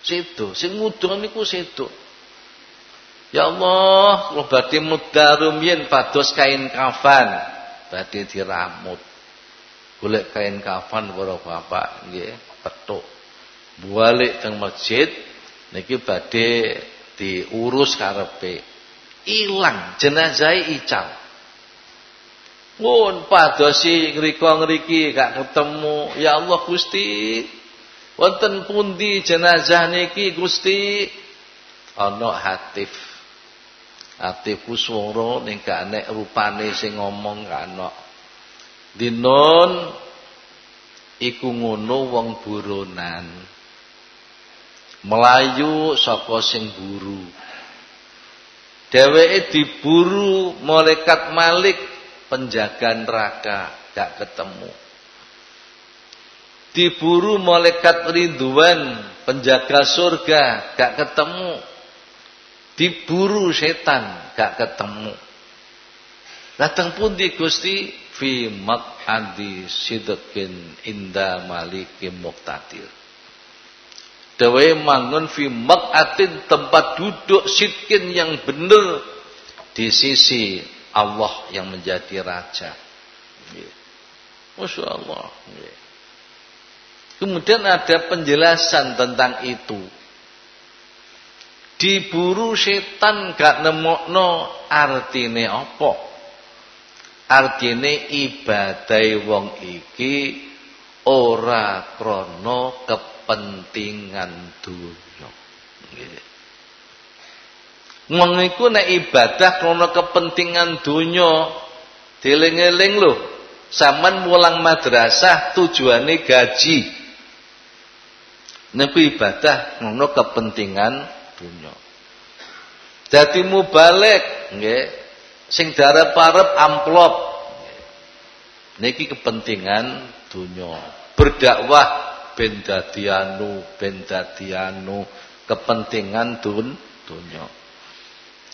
Sedo, sing mudhun niku sedo. Ya Allah, kula badhe yen pados kain kafan badhe diramut. Golek kain kafan para bapak nggih petuk. Balik teng masjid niki badhe diurus karepe. Ilang jenazah ical. Mun padosi ngriko ngriki gak ketemu. Ya Allah Gusti, wonten pundi jenazah niki Gusti? Ana hatif. Hatif ku swara ning gak nek rupane sing ngomong gak. Dinon iku ngono wong buronan. Melayu saka sing buru. Dheweke diburu malaikat malik penjaga neraka gak ketemu. Diburu malaikat rinduan penjaga surga gak ketemu. Diburu setan gak ketemu datang pun di Gusti fi maq'adi sidqin inda malikim muqtadir Dewe mangun fi maq'atin tempat duduk sitkin yang benar di sisi Allah yang menjadi raja. Masya Allah. Kemudian ada penjelasan tentang itu. Diburu setan gak nemokno artine apa? Artine ibadai wong iki ora kep kepentingan dunia. Wong iku nek ibadah krana kepentingan dunia, dieling-eling lho. Saman mulang madrasah tujuane gaji. Nek ibadah krana kepentingan dunia. Dadi mubalik nggih. Sing darep-arep amplop. Niki kepentingan dunia. Berdakwah ben dadianu ben dadianu kepentingan dun dunya.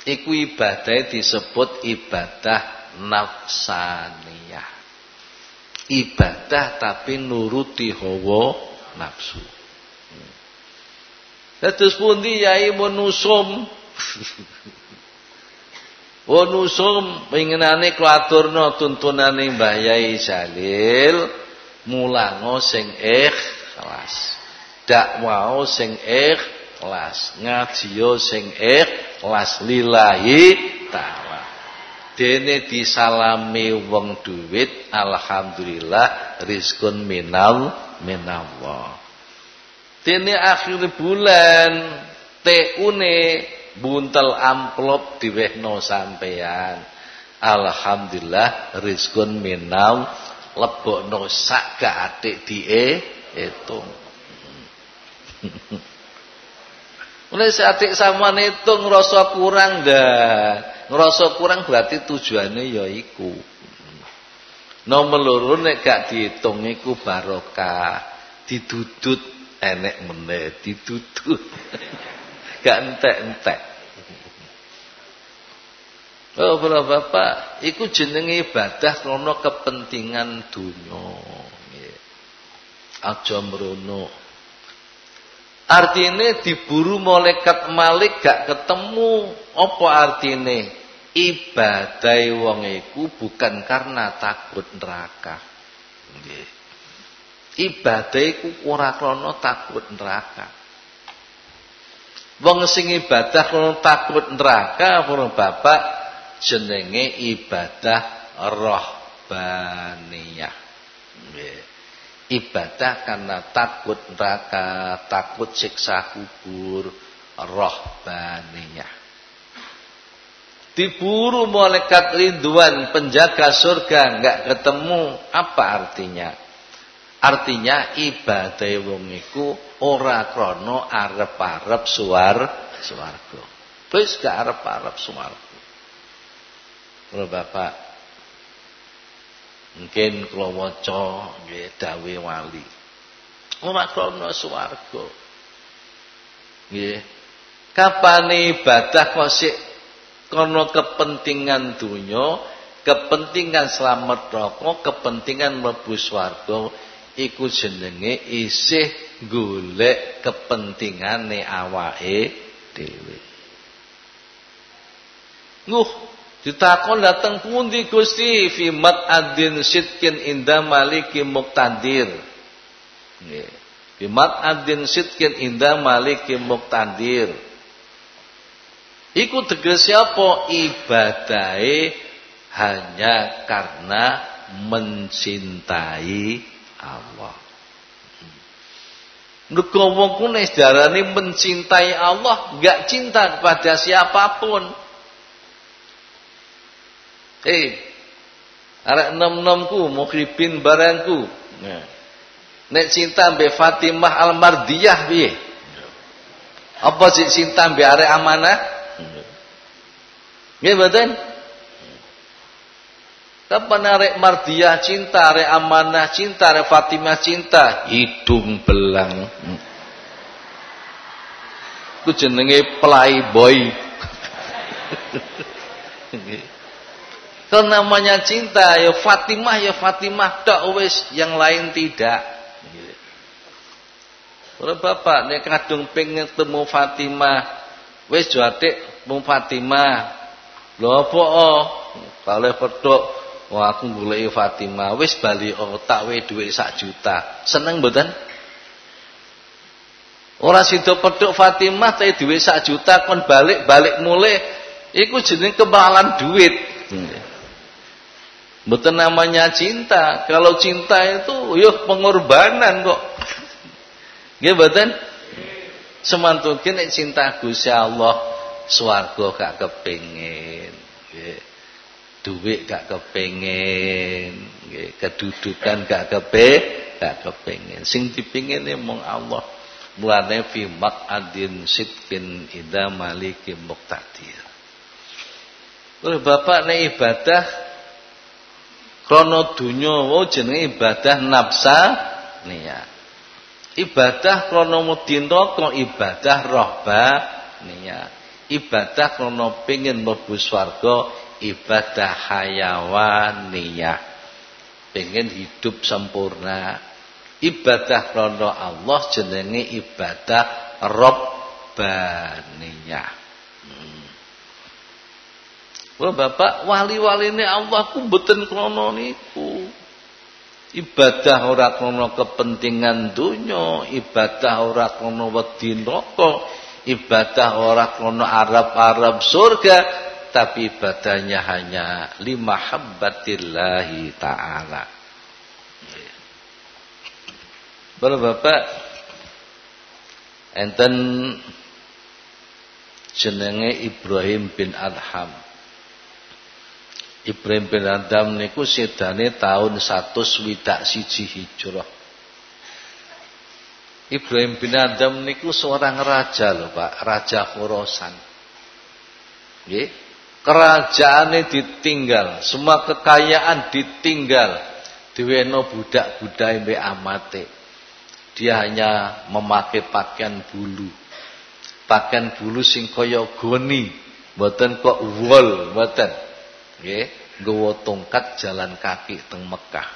Iku ibadah disebut ibadah nafsaniyah. Ibadah tapi nuruti hawa nafsu. Dados pundi yai menusum Wonusum pengenane klaturna tuntunane Mbah Yai Jalil mulango sing ikh ikhlas. Dakwah sing ikhlas, ngaji sing ikhlas lillahi taala. Dene disalami wong duit alhamdulillah rizkun minal minallah. Dene akhir bulan teune buntel amplop diwehno sampean. Alhamdulillah rizkun minal lebokno sak gak atik die hitung. Mulai adik sama itu ngerasa kurang dah. Ngerasa kurang berarti tujuannya ya iku. Nomor loro nek gak dihitung iku barokah. Didudut enek meneh, didudut. gak entek-entek. Oh, Bapak, iku jenenge ibadah krana kepentingan dunia aja mrono. Artine diburu malaikat malik gak ketemu. Apa artine? Ibadai wong iku bukan karena takut neraka. Nggih. Ibadah iku ora takut neraka wong sing ibadah krana takut neraka para bapak jenenge ibadah rohbaniyah ibadah karena takut neraka, takut siksa kubur, rohbaniyah. Diburu malaikat ridwan penjaga surga nggak ketemu, apa artinya? Artinya ibadah wong iku ora krana arep-arep suar swarga. Wis gak arep-arep swarga. Bapak Mungkin kula waca nggih dawe wali. Ora krana swarga. Nggih. Kapane ibadah kok sik krana kepentingan dunya, kepentingan selamat roko, kepentingan mlebu swarga iku jenenge isih golek kepentingane awake dhewe. Nguh Ditakon datang pundi Gusti fi adin sitkin inda maliki muqtadir. Nggih. Fi adin sitkin inda maliki muqtadir. Iku tegese apa ibadahe hanya karena mencintai Allah. Wong ku nek mencintai Allah, enggak cinta kepada siapa pun. Eh, arek nom-nomku, mukhribin barangku. Nah. Nek cinta mbek Fatimah Al-Mardiyah piye? Apa sih cinta mbek arek amanah? Nggih mboten? Kapan arek Mardiyah cinta, arek amanah cinta, arek Fatimah cinta, hidung belang. Ku jenenge playboy. Kalau namanya cinta ya Fatimah ya Fatimah tak wis yang lain tidak. Ora bapak nek kadung pengen temu Fatimah, wis jate mung Fatimah. Lho apa oh? Kalih petuk, wah aku goleki Fatimah, wis bali oh tak we dhuwit sak juta. Seneng mboten? Ora sida petuk Fatimah tapi dhuwit sak juta kon balik-balik mulai iku jeneng kemalan duit. Betul namanya cinta. Kalau cinta itu yuk pengorbanan kok. Nggih mboten? Semantune nek cinta Gusti Allah, swarga gak kepengin. Nggih. Duit gak kepengin, nggih, kedudukan gak kepe, gak kepengin. Sing dipingine mung Allah. Mulane fi maqadin sidqin ida maliki muqtadir. Oleh Bapak nek ibadah krana dunya oh jenenge ibadah nafsa niat. Ibadah krono mudinta kok ibadah rohba niat. Ibadah krono pengin mlebu swarga ibadah hayawaniyah. Pengen hidup sempurna. Ibadah krono Allah jenenge ibadah robbaniyah. Hmm. Wah Bapak wali-waline Allah ku mboten krono niku. Ibadah ora krono kepentingan dunya, ibadah ora krono wedi neraka, ibadah ora krono arab-arab surga, tapi ibadahnya hanya lima habbatillahi taala. Bapak enten jenenge Ibrahim bin Adham. Ibrahim bin Adam niku sedane tahun 100 widak siji hijrah. Ibrahim bin Adam niku seorang raja loh Pak, raja Khurasan. Nggih. Kerajaannya ditinggal, semua kekayaan ditinggal. Diweno budak-budak mbek amate. Dia hanya memakai pakaian bulu. Pakaian bulu sing kaya goni, mboten kok wol, mboten. Nggih, nggawa tongkat jalan kaki teng Mekah.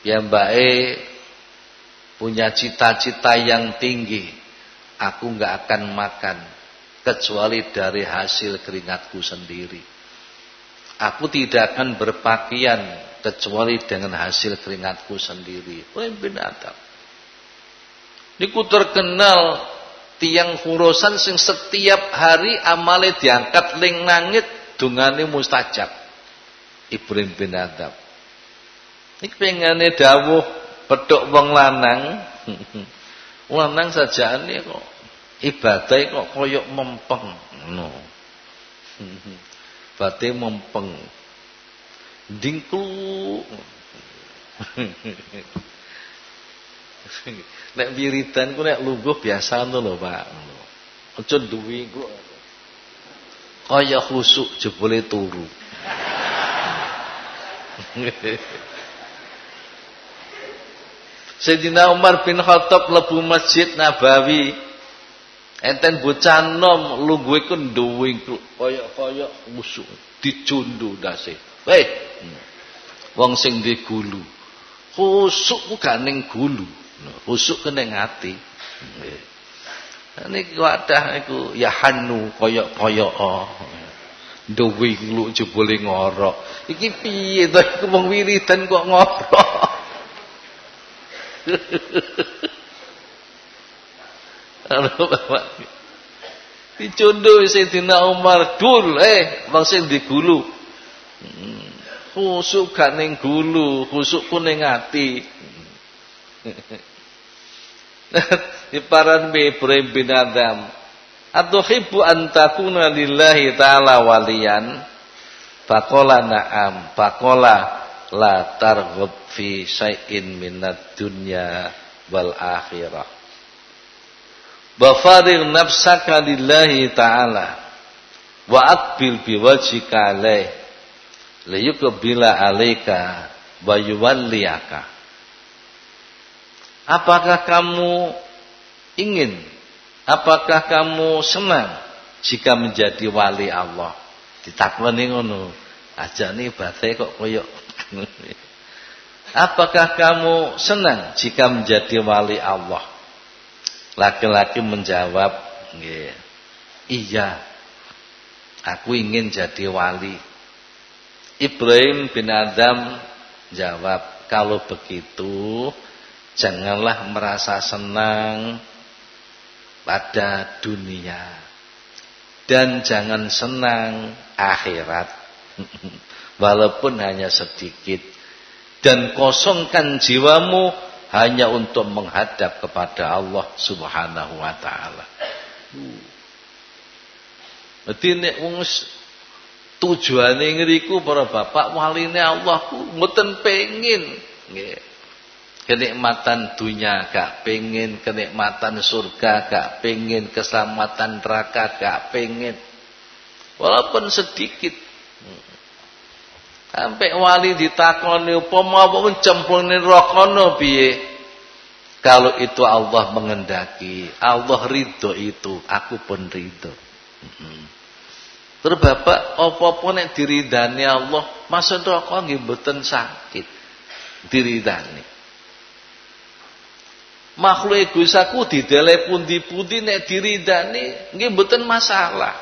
Piyambake punya cita-cita yang tinggi. Aku nggak akan makan kecuali dari hasil keringatku sendiri. Aku tidak akan berpakaian kecuali dengan hasil keringatku sendiri. Pemimpin Adam. Niku terkenal tiang furosan sing setiap hari amale diangkat ling nangit dungane mustajab. Ibrahim bin Adam. Iki pengane dawuh pedhok wong lanang. lanang sajane kok ibadah kok koyok mempeng. No. Bate mempeng. Dingku. nek wiridan ku nek lungguh biasa ngono lho, Pak. Aja duwi ku kaya khusuk jebule turu. Sayyidina Umar bin Khattab lebu Masjid Nabawi. Enten bocah nom lungguhe ku duwe kaya-kaya khusuk dicundu dase. Hei. Wong sing di gulu. Khusuk ku gak ning gulu. Khusuk ke ning ati. Niki wadah iku ya hanu koyok-koyok. Dewi lu jebule ngorok. Iki piye to iku wong wiridan kok ngorok. Halo Bapak. Dicondo Sayyidina Umar dul eh sing digulu. Hmm. Khusuk gak ning gulu, khusuk ku ning ati. Iparan bi Ibrahim bin Adam. Atuhibbu an takuna lillahi ta'ala waliyan? Faqala na'am. Faqala la targhab fi syai'in minad dunya wal akhirah. Bafarir nafsaka lillahi ta'ala wa aqbil biwajhika alaih liyukbila alaika wa yuwalliyaka Apakah kamu ingin? Apakah kamu senang jika menjadi wali Allah? Ditakwani ngono. Ajane ibadate kok koyok Apakah kamu senang jika menjadi wali Allah? Laki-laki menjawab, Iya. Aku ingin jadi wali. Ibrahim bin Adam jawab, kalau begitu janganlah merasa senang pada dunia dan jangan senang akhirat walaupun hanya sedikit dan kosongkan jiwamu hanya untuk menghadap kepada Allah Subhanahu wa taala. Berarti nek wong tujuane ngriku para bapak waline Allah ku mboten pengin nggih. Kenikmatan dunia gak pengen, kenikmatan surga gak pengen, keselamatan neraka gak pengen. Walaupun sedikit. Sampai wali ditakoni upama apa cemplung neraka piye? Kalau itu Allah mengendaki, Allah ridho itu, aku pun ridho. Terus bapak apa-apa nek diridani Allah, masuk nggih mboten sakit. Diridani. Makhluk Gusti didele pundi-pundi nek diridani nggih mboten masalah.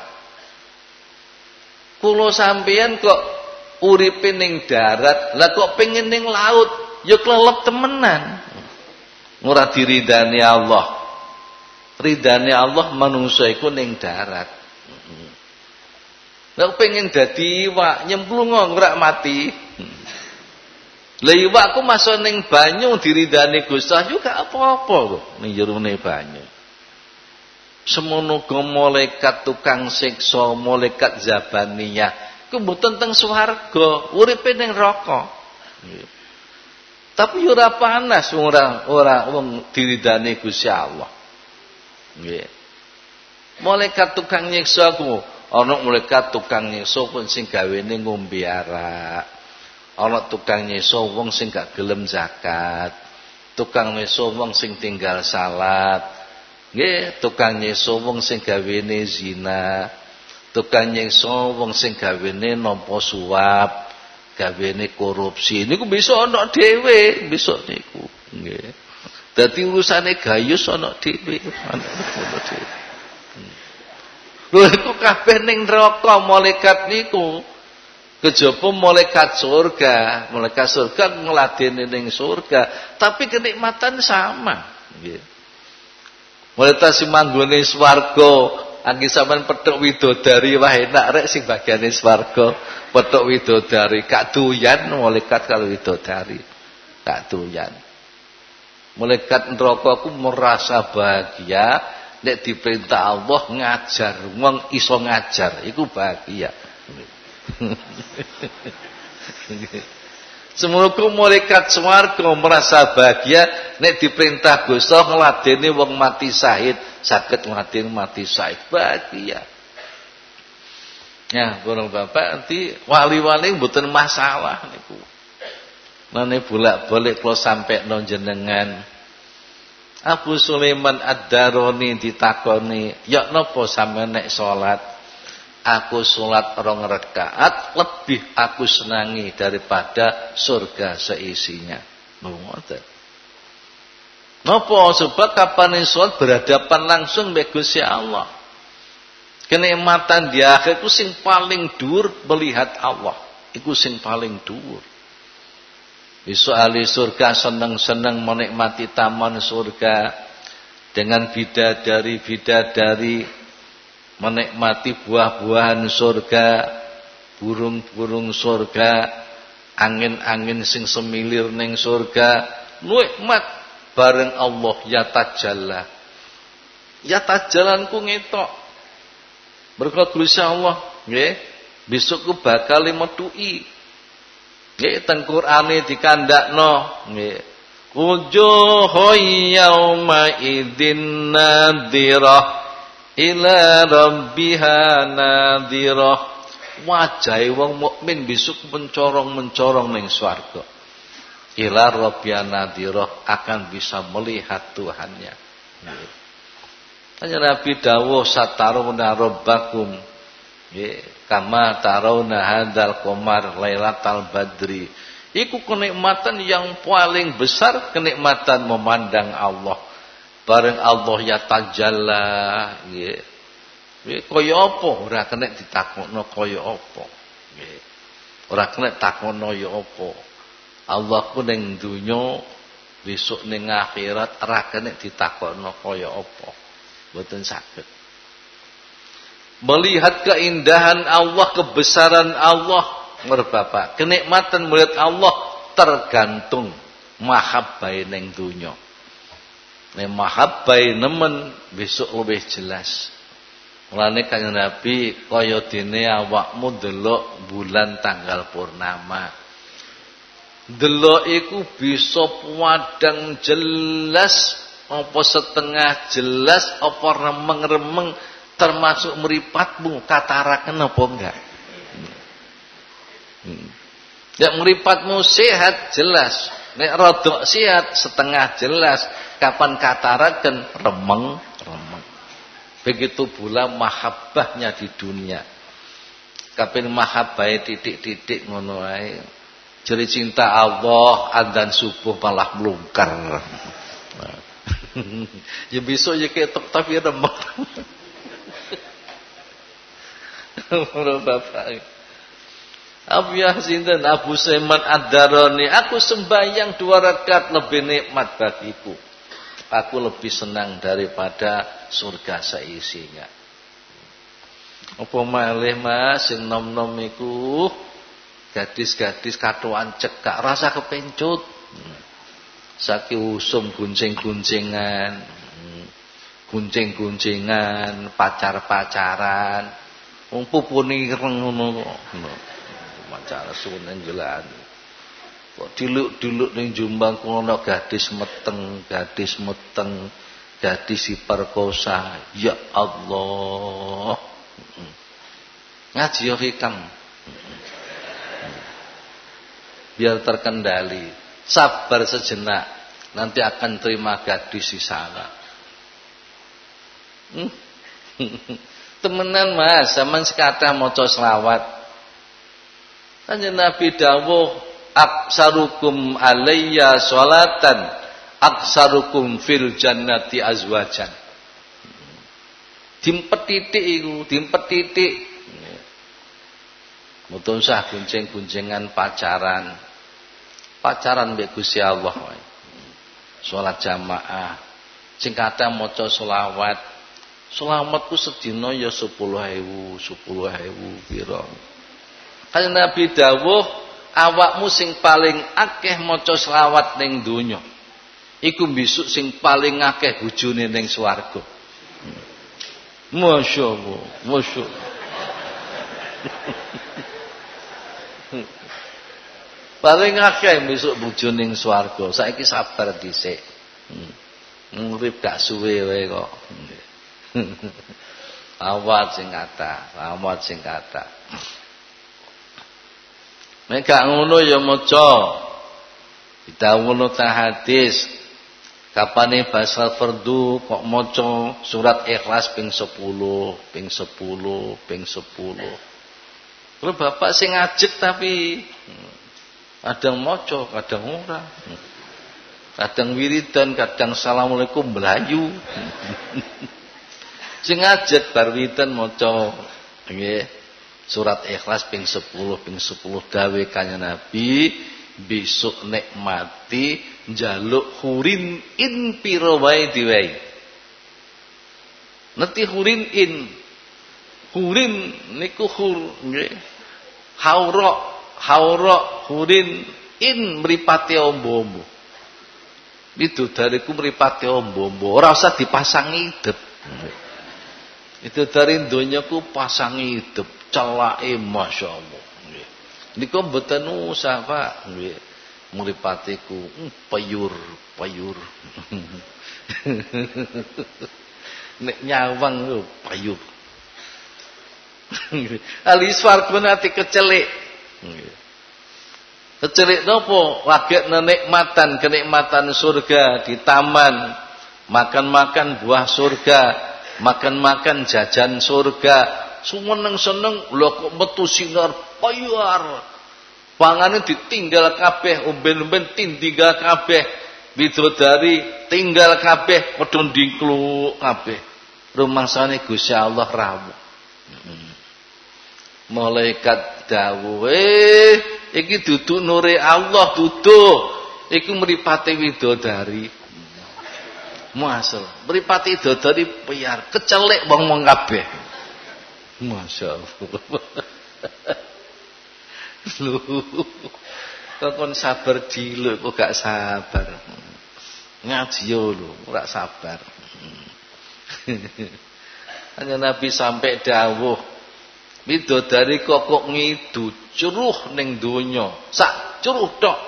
Kula sampeyan kok uripe ning darat, lah kok pengen ning laut, ya klelep temenan. Ora diridani Allah. Ridane Allah manungsa iku ning darat. Lah pengen dadi iwak nyemplung ora mati. Lah iwak ku masuk ning banyu diridani Gusti juga apa-apa kok ning jerone banyu. Semono go malaikat tukang siksa, malaikat zabaniyah, ku mboten teng swarga, uripe ning neraka. Tapi ora panas ora ora wong diridani Gusti Allah. Nggih. Malaikat tukang nyiksa ku Ana malaikat tukang nyiksa pun sing gawene ngombe arak. Ana tukang nyiksa wong sing gak gelem zakat. Tukang nyiksa wong sing tinggal salat. Nggih, tukang nyiksa wong sing gawene zina. Tukang nyiksa wong sing gawene nampa suap, gawene korupsi. Niku bisa ana dhewe, besok niku. Nggih. Dadi urusane gayus ana dhewe. Lho iku kabeh ning neraka malaikat niku. Kejaba malaikat surga, malaikat surga ngladeni ning surga, tapi kenikmatan sama, nggih. Malaikat sing manggone swarga, anggi sampean petuk widodari wah enak rek sing bagiane swarga, petuk widodari, kak doyan malaikat kalau widodari. Kak doyan. Malaikat neraka ku merasa bahagia nek diperintah Allah ngajar wong iso ngajar iku bahagia Semoga malaikat swarga merasa bahagia nek diperintah Gusti ngladeni wong mati syahid, saged ngladeni mati syahid bahagia. Ya, burung bapak nanti wali-wali mboten masalah niku. Nane bolak-balik kula sampai jenengan Abu Sulaiman Ad-Daroni ditakoni, "Ya napa sampeyan nek salat?" Aku salat rong rakaat lebih aku senangi daripada surga seisinya. Ngoten. Napa sebab kapan salat berhadapan langsung mbek Gusti Allah. Kenikmatan di akhir itu sing paling dur melihat Allah. Iku sing paling dur. Besok ahli surga senang-senang menikmati taman surga dengan bidadari-bidadari menikmati buah-buahan surga, burung-burung surga, angin-angin sing semilir ning surga, nikmat bareng Allah ya tajalla. Ya tajalanku ngetok. Berkat Gusti Allah, nggih. Besok ku bakal metuki Nggih teng Qur'ane dikandakno nggih. Wujuhun yauma idzin nadhirah ila rabbiha nadhirah. Wajahe wong mukmin besok mencorong-mencorong ning swarga. Ila rabbiha nadhirah akan bisa melihat Tuhannya. Hanya Nabi dawuh sataruna rabbakum. Nggih kama tarawna hadzal qamar lailatal badri iku kenikmatan yang paling besar kenikmatan memandang Allah bareng Allah ya tajalla. Nggih. Kaya apa? Ora kena ditakokno kaya apa? Nggih. Ora kena takono ya apa? Allah ku ning donya besok ning akhirat ora kena ditakokno kaya apa? Mboten saged. Melihat keindahan Allah kebesaran Allah merbapak kenikmatan melihat Allah tergantung mahabbai ning donya nek mahabbai nemen besok lebih jelas Mulane kanjeng Nabi kaya dene awakmu delok bulan tanggal purnama. Delok iku bisa padang jelas apa setengah jelas apa remeng-remeng termasuk meripatmu kataraken apa enggak? Hmm. Ya meripatmu sehat jelas. Nek rodok sehat setengah jelas. Kapan kataraken remeng Begitu pula mahabbahnya di dunia. Kapin mahabbah titik-titik ngono ae. Jadi cinta Allah adzan subuh malah melungkar. ya besok ya ketok tapi remuk. Bapak. Abu Yasin dan Abu Saiman Ad-Darani, aku sembahyang dua rakaat lebih nikmat bagiku aku lebih senang daripada surga seisinya. Apa malih Mas sing nom-nom iku gadis-gadis katoan cekak rasa kepencut. Saki usum guncing-guncingan, guncing-guncingan, pacar-pacaran. Wong pupuni ireng ngono. Pacar sunen jelani. Kok diluk-diluk ning Jombang kono gadis meteng, gadis meteng, gadis diperkosa. Ya Allah. Ngaji yo hikam. Biar terkendali. Sabar sejenak. Nanti akan terima gadis di sana. Hmm. Temenan mas, zaman sekadang maca selawat. Kanjeng Nabi dawuh aksarukum alayya sholatan aksarukum fil jannati azwajan. Dimpet titik iku dimpet titik mutun sah gunceng-guncengan pacaran. Pacaran mbek Allah salat jamaah. Sing kata maca selawat. Selawatku sedina ya 10.000 10.000 pira Kanjeng Nabi dawuh awakmu sing paling akeh maca selawat ning donya. Iku besok sing paling akeh bojone ning swarga. Masyaallah masyaallah paling akeh besok bojone ning swarga. Saiki sabar dhisik. Hmm. urip gak suwe wae kok. Awat sing kata awat sing kata Nek gak ngono ya maca. Didhawuhno ta hadis. Kapane basal fardu kok maca surat Ikhlas ping 10, ping 10, ping 10. Terus bapak sing tapi hmm, kadang maca, kadang ora. Hmm. Kadang wiridan, kadang assalamualaikum melayu. sing ngajek bar wiridan maca nggih surat ikhlas ping 10 ping 10 dawe kanya nabi besok nek mati njaluk hurin in pira wae diwai ngerti hurin in? Hurin niku hur haura haura hurin in mripate ombo-ombo. Itu dariku mripate ombo-ombo. Ora usah dipasangi idep itu dari donyaku pasangi idep celake masyaallah nggih. Niku mboten usah Pak. Nggih. Hmm, payur payur. Nek nyawang lho payur. Ali swarga nanti kecelik. Kecelik nopo? Waget kenikmatan kenikmatan surga di taman. Makan-makan buah surga makan-makan jajan surga sumeneng-seneng lho kok metu sinar payar. Pangane ditinggal kabeh, umben-umben tinggal kabeh. Bidodari tinggal kabeh padha ndingkluk kabeh. Rumangsane Gusti Allah rawuh. Hmm. Malaikat dawuhe iki dudu nure Allah duduh. Iku mripate widodari. Masal, mripate widodari piar kecelek wong-wong kabeh. Masyaallah. Lu kok kon sabar dilo kok gak sabar. Ngaji yo lho, ora sabar. Hanya Nabi sampai dawuh Widodari kokok ngidu curuh ning donya. Sak curuh tok.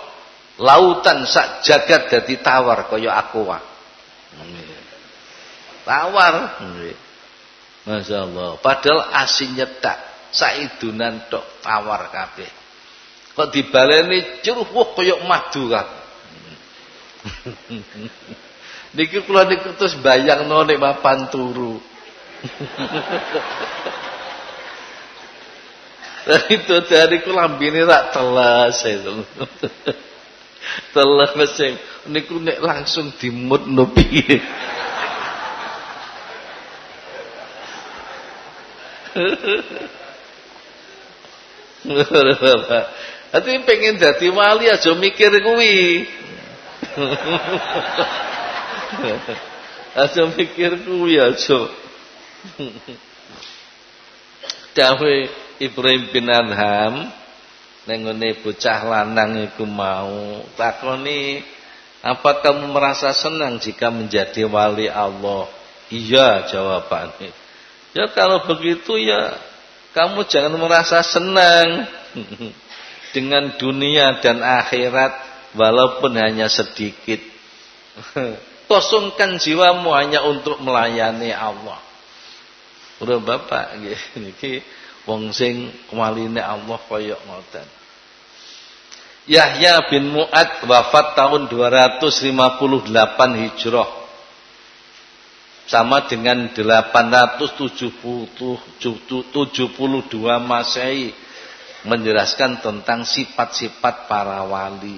Lautan sak jagat dadi tawar kaya aqua. Tawar. Masya Allah. Padahal asin nyetak. Saidunan tok tawar kabeh. Kok dibaleni curuh wah kaya madu kan. Niki kula niku terus bayangno nek mapan turu. itu dari ku lambene rak telas itu. telas sing niku nek langsung dimutno piye. Hati pengen jadi wali aja mikir kuwi. aja mikir kuwi aja. Dawe Ibrahim bin Adham nengone bocah lanang iku mau takoni apa kamu merasa senang jika menjadi wali Allah? Iya jawabannya. Ya kalau begitu ya kamu jangan merasa senang dengan dunia dan akhirat walaupun hanya sedikit. Kosongkan jiwamu hanya untuk melayani Allah. Udah Bapak nggih wong sing waline Allah kaya ngoten. Yahya bin Mu'ad wafat tahun 258 Hijrah. Sama dengan 872 Masehi menjelaskan tentang sifat-sifat para wali.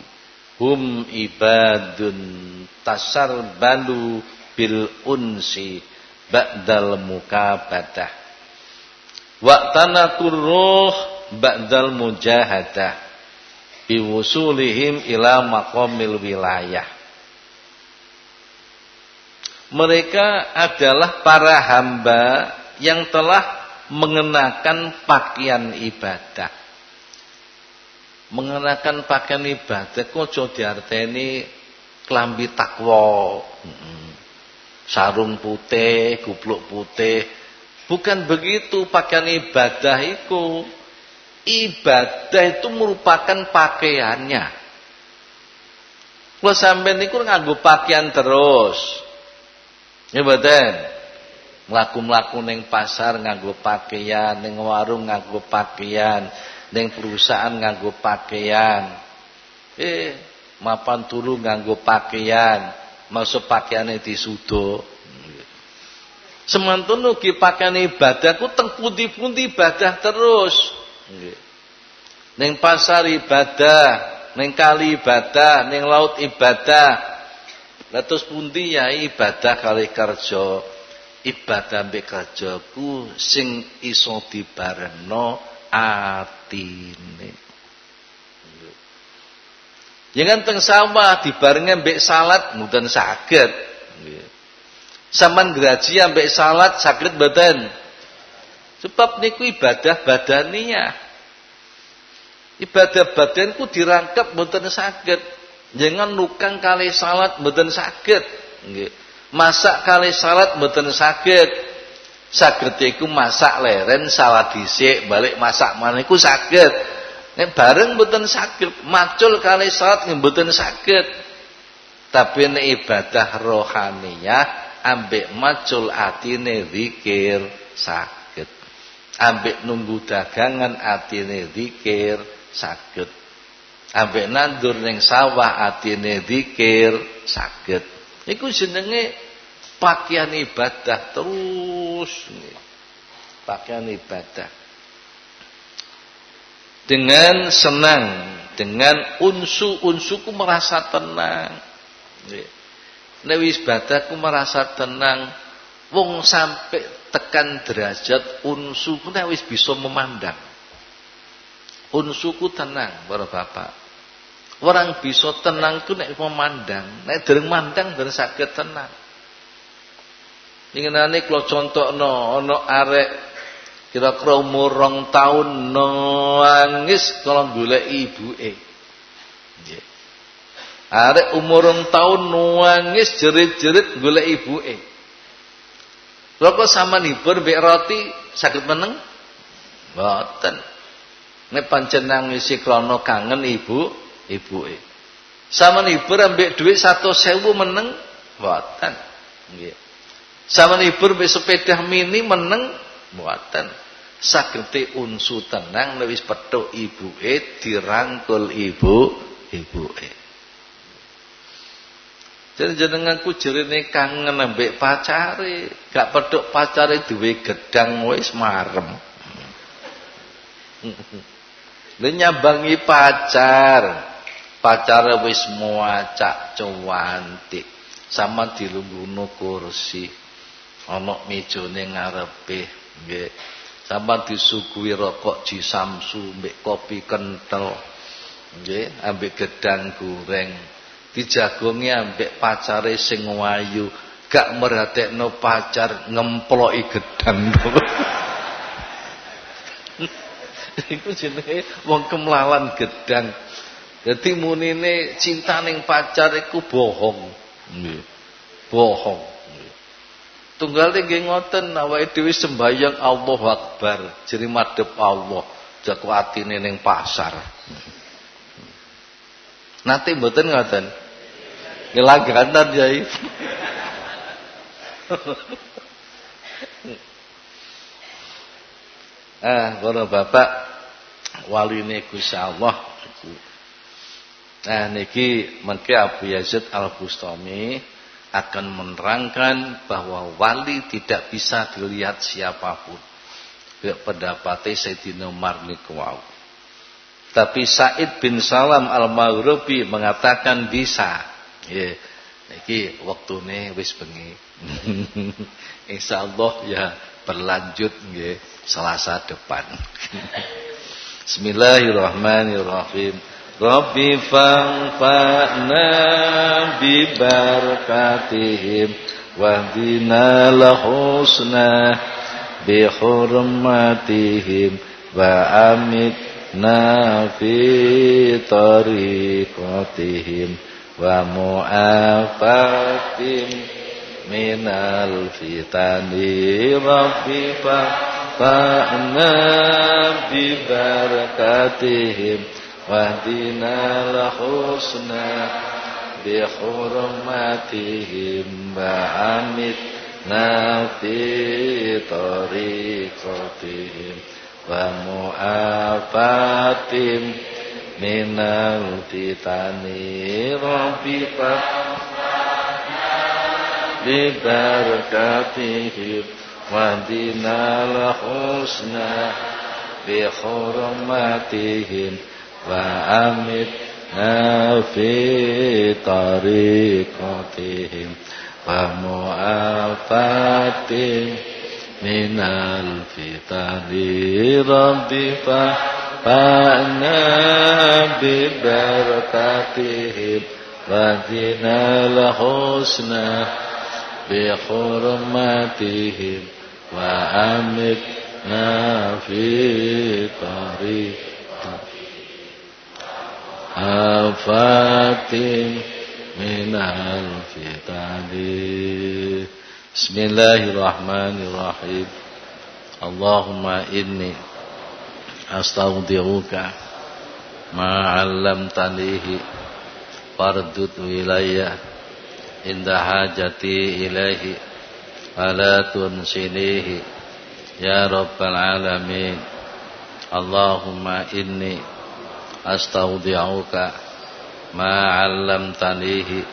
Hum ibadun tasar balu bil unsi ba'dal mukabadah Waqtana kurruh ba'dal mujahadah biwusulihim ila maqamil wilayah. Mereka adalah para hamba yang telah mengenakan pakaian ibadah. Mengenakan pakaian ibadah kok diarteni klambi takwa. Sarung putih, gupluk putih, Bukan begitu pakaian ibadah itu. Ibadah itu merupakan pakaiannya. Kalau sampai niku nganggo pakaian terus. Ya betul. Melaku-melaku neng pasar nganggo pakaian, neng warung nganggo pakaian, neng perusahaan nganggo pakaian. Eh, mapan turu nganggo pakaian, masuk pakaiannya disudo. Semantun ugi pakaian ibadahku teng pundi-pundi ibadah terus. Neng pasar ibadah, neng kali ibadah, neng laut ibadah. Latus pundi ya ibadah kali kerja. Ibadah mbek kerjaku sing iso dibarengno atine. Jangan teng sawah dibarengi mbek salat mboten saged. Saman graji ambek salat sakit badan. Sebab niku ibadah badania. Ibadah badanku dirangkap mboten sakit. Jangan nukang kali salat mboten sakit. Masak kali salat mboten sakit. Saged iku masak leren salat dhisik balik masak maneh iku saged. Nek bareng mboten sakit, macul kali salat mboten sakit. Tapi nek ibadah rohaniyah ambek macul atine zikir sakit ambek nunggu dagangan atine zikir sakit ambek nandur ning sawah atine zikir sakit iku jenenge pakaian ibadah terus. Pakaian ibadah. Dengan senang dengan unsu unsuku merasa tenang. Nek wis ku merasa tenang, wong sampai tekan derajat unsuku nek wis bisa memandang. Unsuku tenang para bapak. Orang bisa tenang ku nek memandang, nek dereng mandang dereng saged tenang. Ingenane kula contohno ana arek kira-kira umur rong taun nangis kalau golek ibuke. Nggih. Arek umur rong taun nangis jerit-jerit golek ibuke. Lha kok sampean hibur mbek roti saged meneng? Mboten. Nek pancen nangisi krana kangen ibu, ibuke. Sampean hibur ambek dhuwit 100.000 meneng? Nggih. Sama hibur be sepeda mini meneng muatan. Sagete unsu tenang lewis petuk ibuke dirangkul ibu ibuke. Jadi jenenganku jerene kangen ambek pacare, gak petuk pacare duwe gedang wis marem. Lha nyambangi pacar. Pacare wis muacak cuwantik. Sama dilungguhno kursi. Ana mejane ngarepe nggih. Sampean disuguhi rokok jisamsu mbek kopi kental nggih. Ambek gedang goreng. Dijagongi ambek pacare sing wayu. Gak merhatekno pacar ngemploki gedang iku jenenge wong kemlawan gedang dadi munine cinta ning pacar iku bohong bohong Tunggal nggih ngoten awake dhewe sembayang Allahu Akbar, jeri madhep Allah, jaku atine ning pasar. Nanti mboten ngoten. Ngelaganan Yai. ah, para bapak waline Gusti Allah Nah niki mengke Abu Yazid Al-Bustami akan menerangkan bahwa wali tidak bisa dilihat siapa pun. Pendapatnya Sayyidina Umar nikwau. Tapi Said bin Salam Al-Maghribi mengatakan bisa. Ya, ini waktune wis bengi. Insyaallah ya berlanjut nggih Selasa depan. Bismillahirrahmanirrahim. Rabbi fa'fa'na bi barakatihim wahdina lahusna bi hurmatihim wa amitna fi tariqatihim wa mu'afatim minal fitani. Rabbi fa'fa'na bi barakatihim واهدنا لحسنى بحرمتهم وعمتنا في طريقتهم ومعافاة من الفتن ربي ببركاتهم واهدنا الحسنى بحرمتهم وأمتنا في طريقتهم ومؤافات من الفتن. رب فأنا ببركاتهم وزنا الحسنى بحرمتهم وأمتنا في طريقهم afatim minal fitani Bismillahirrahmanirrahim Allahumma inni astaghfiruka ma'allam tanihi fardut wilayah inda hajati ilahi, alatun sinihi. ya rabbal alamin Allahumma inni astaudi'uka ma 'allamtanihi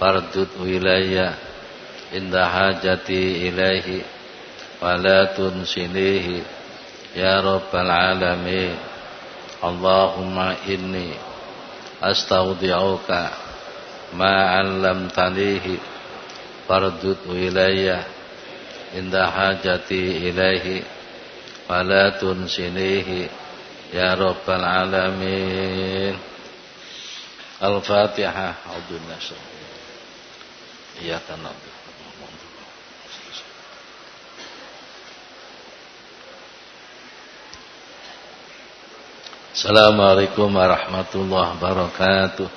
fardud wilayya inda hajati ilaihi wa la tunsinihi ya rabbal alamin. Allahumma inni astaudi'uka ma 'allamtanihi fardud wilayya inda hajati ilaihi wa la tunsinihi يا رب العالمين الفاتحة أعوذ بالله إياك نعبد Assalamualaikum warahmatullahi wabarakatuh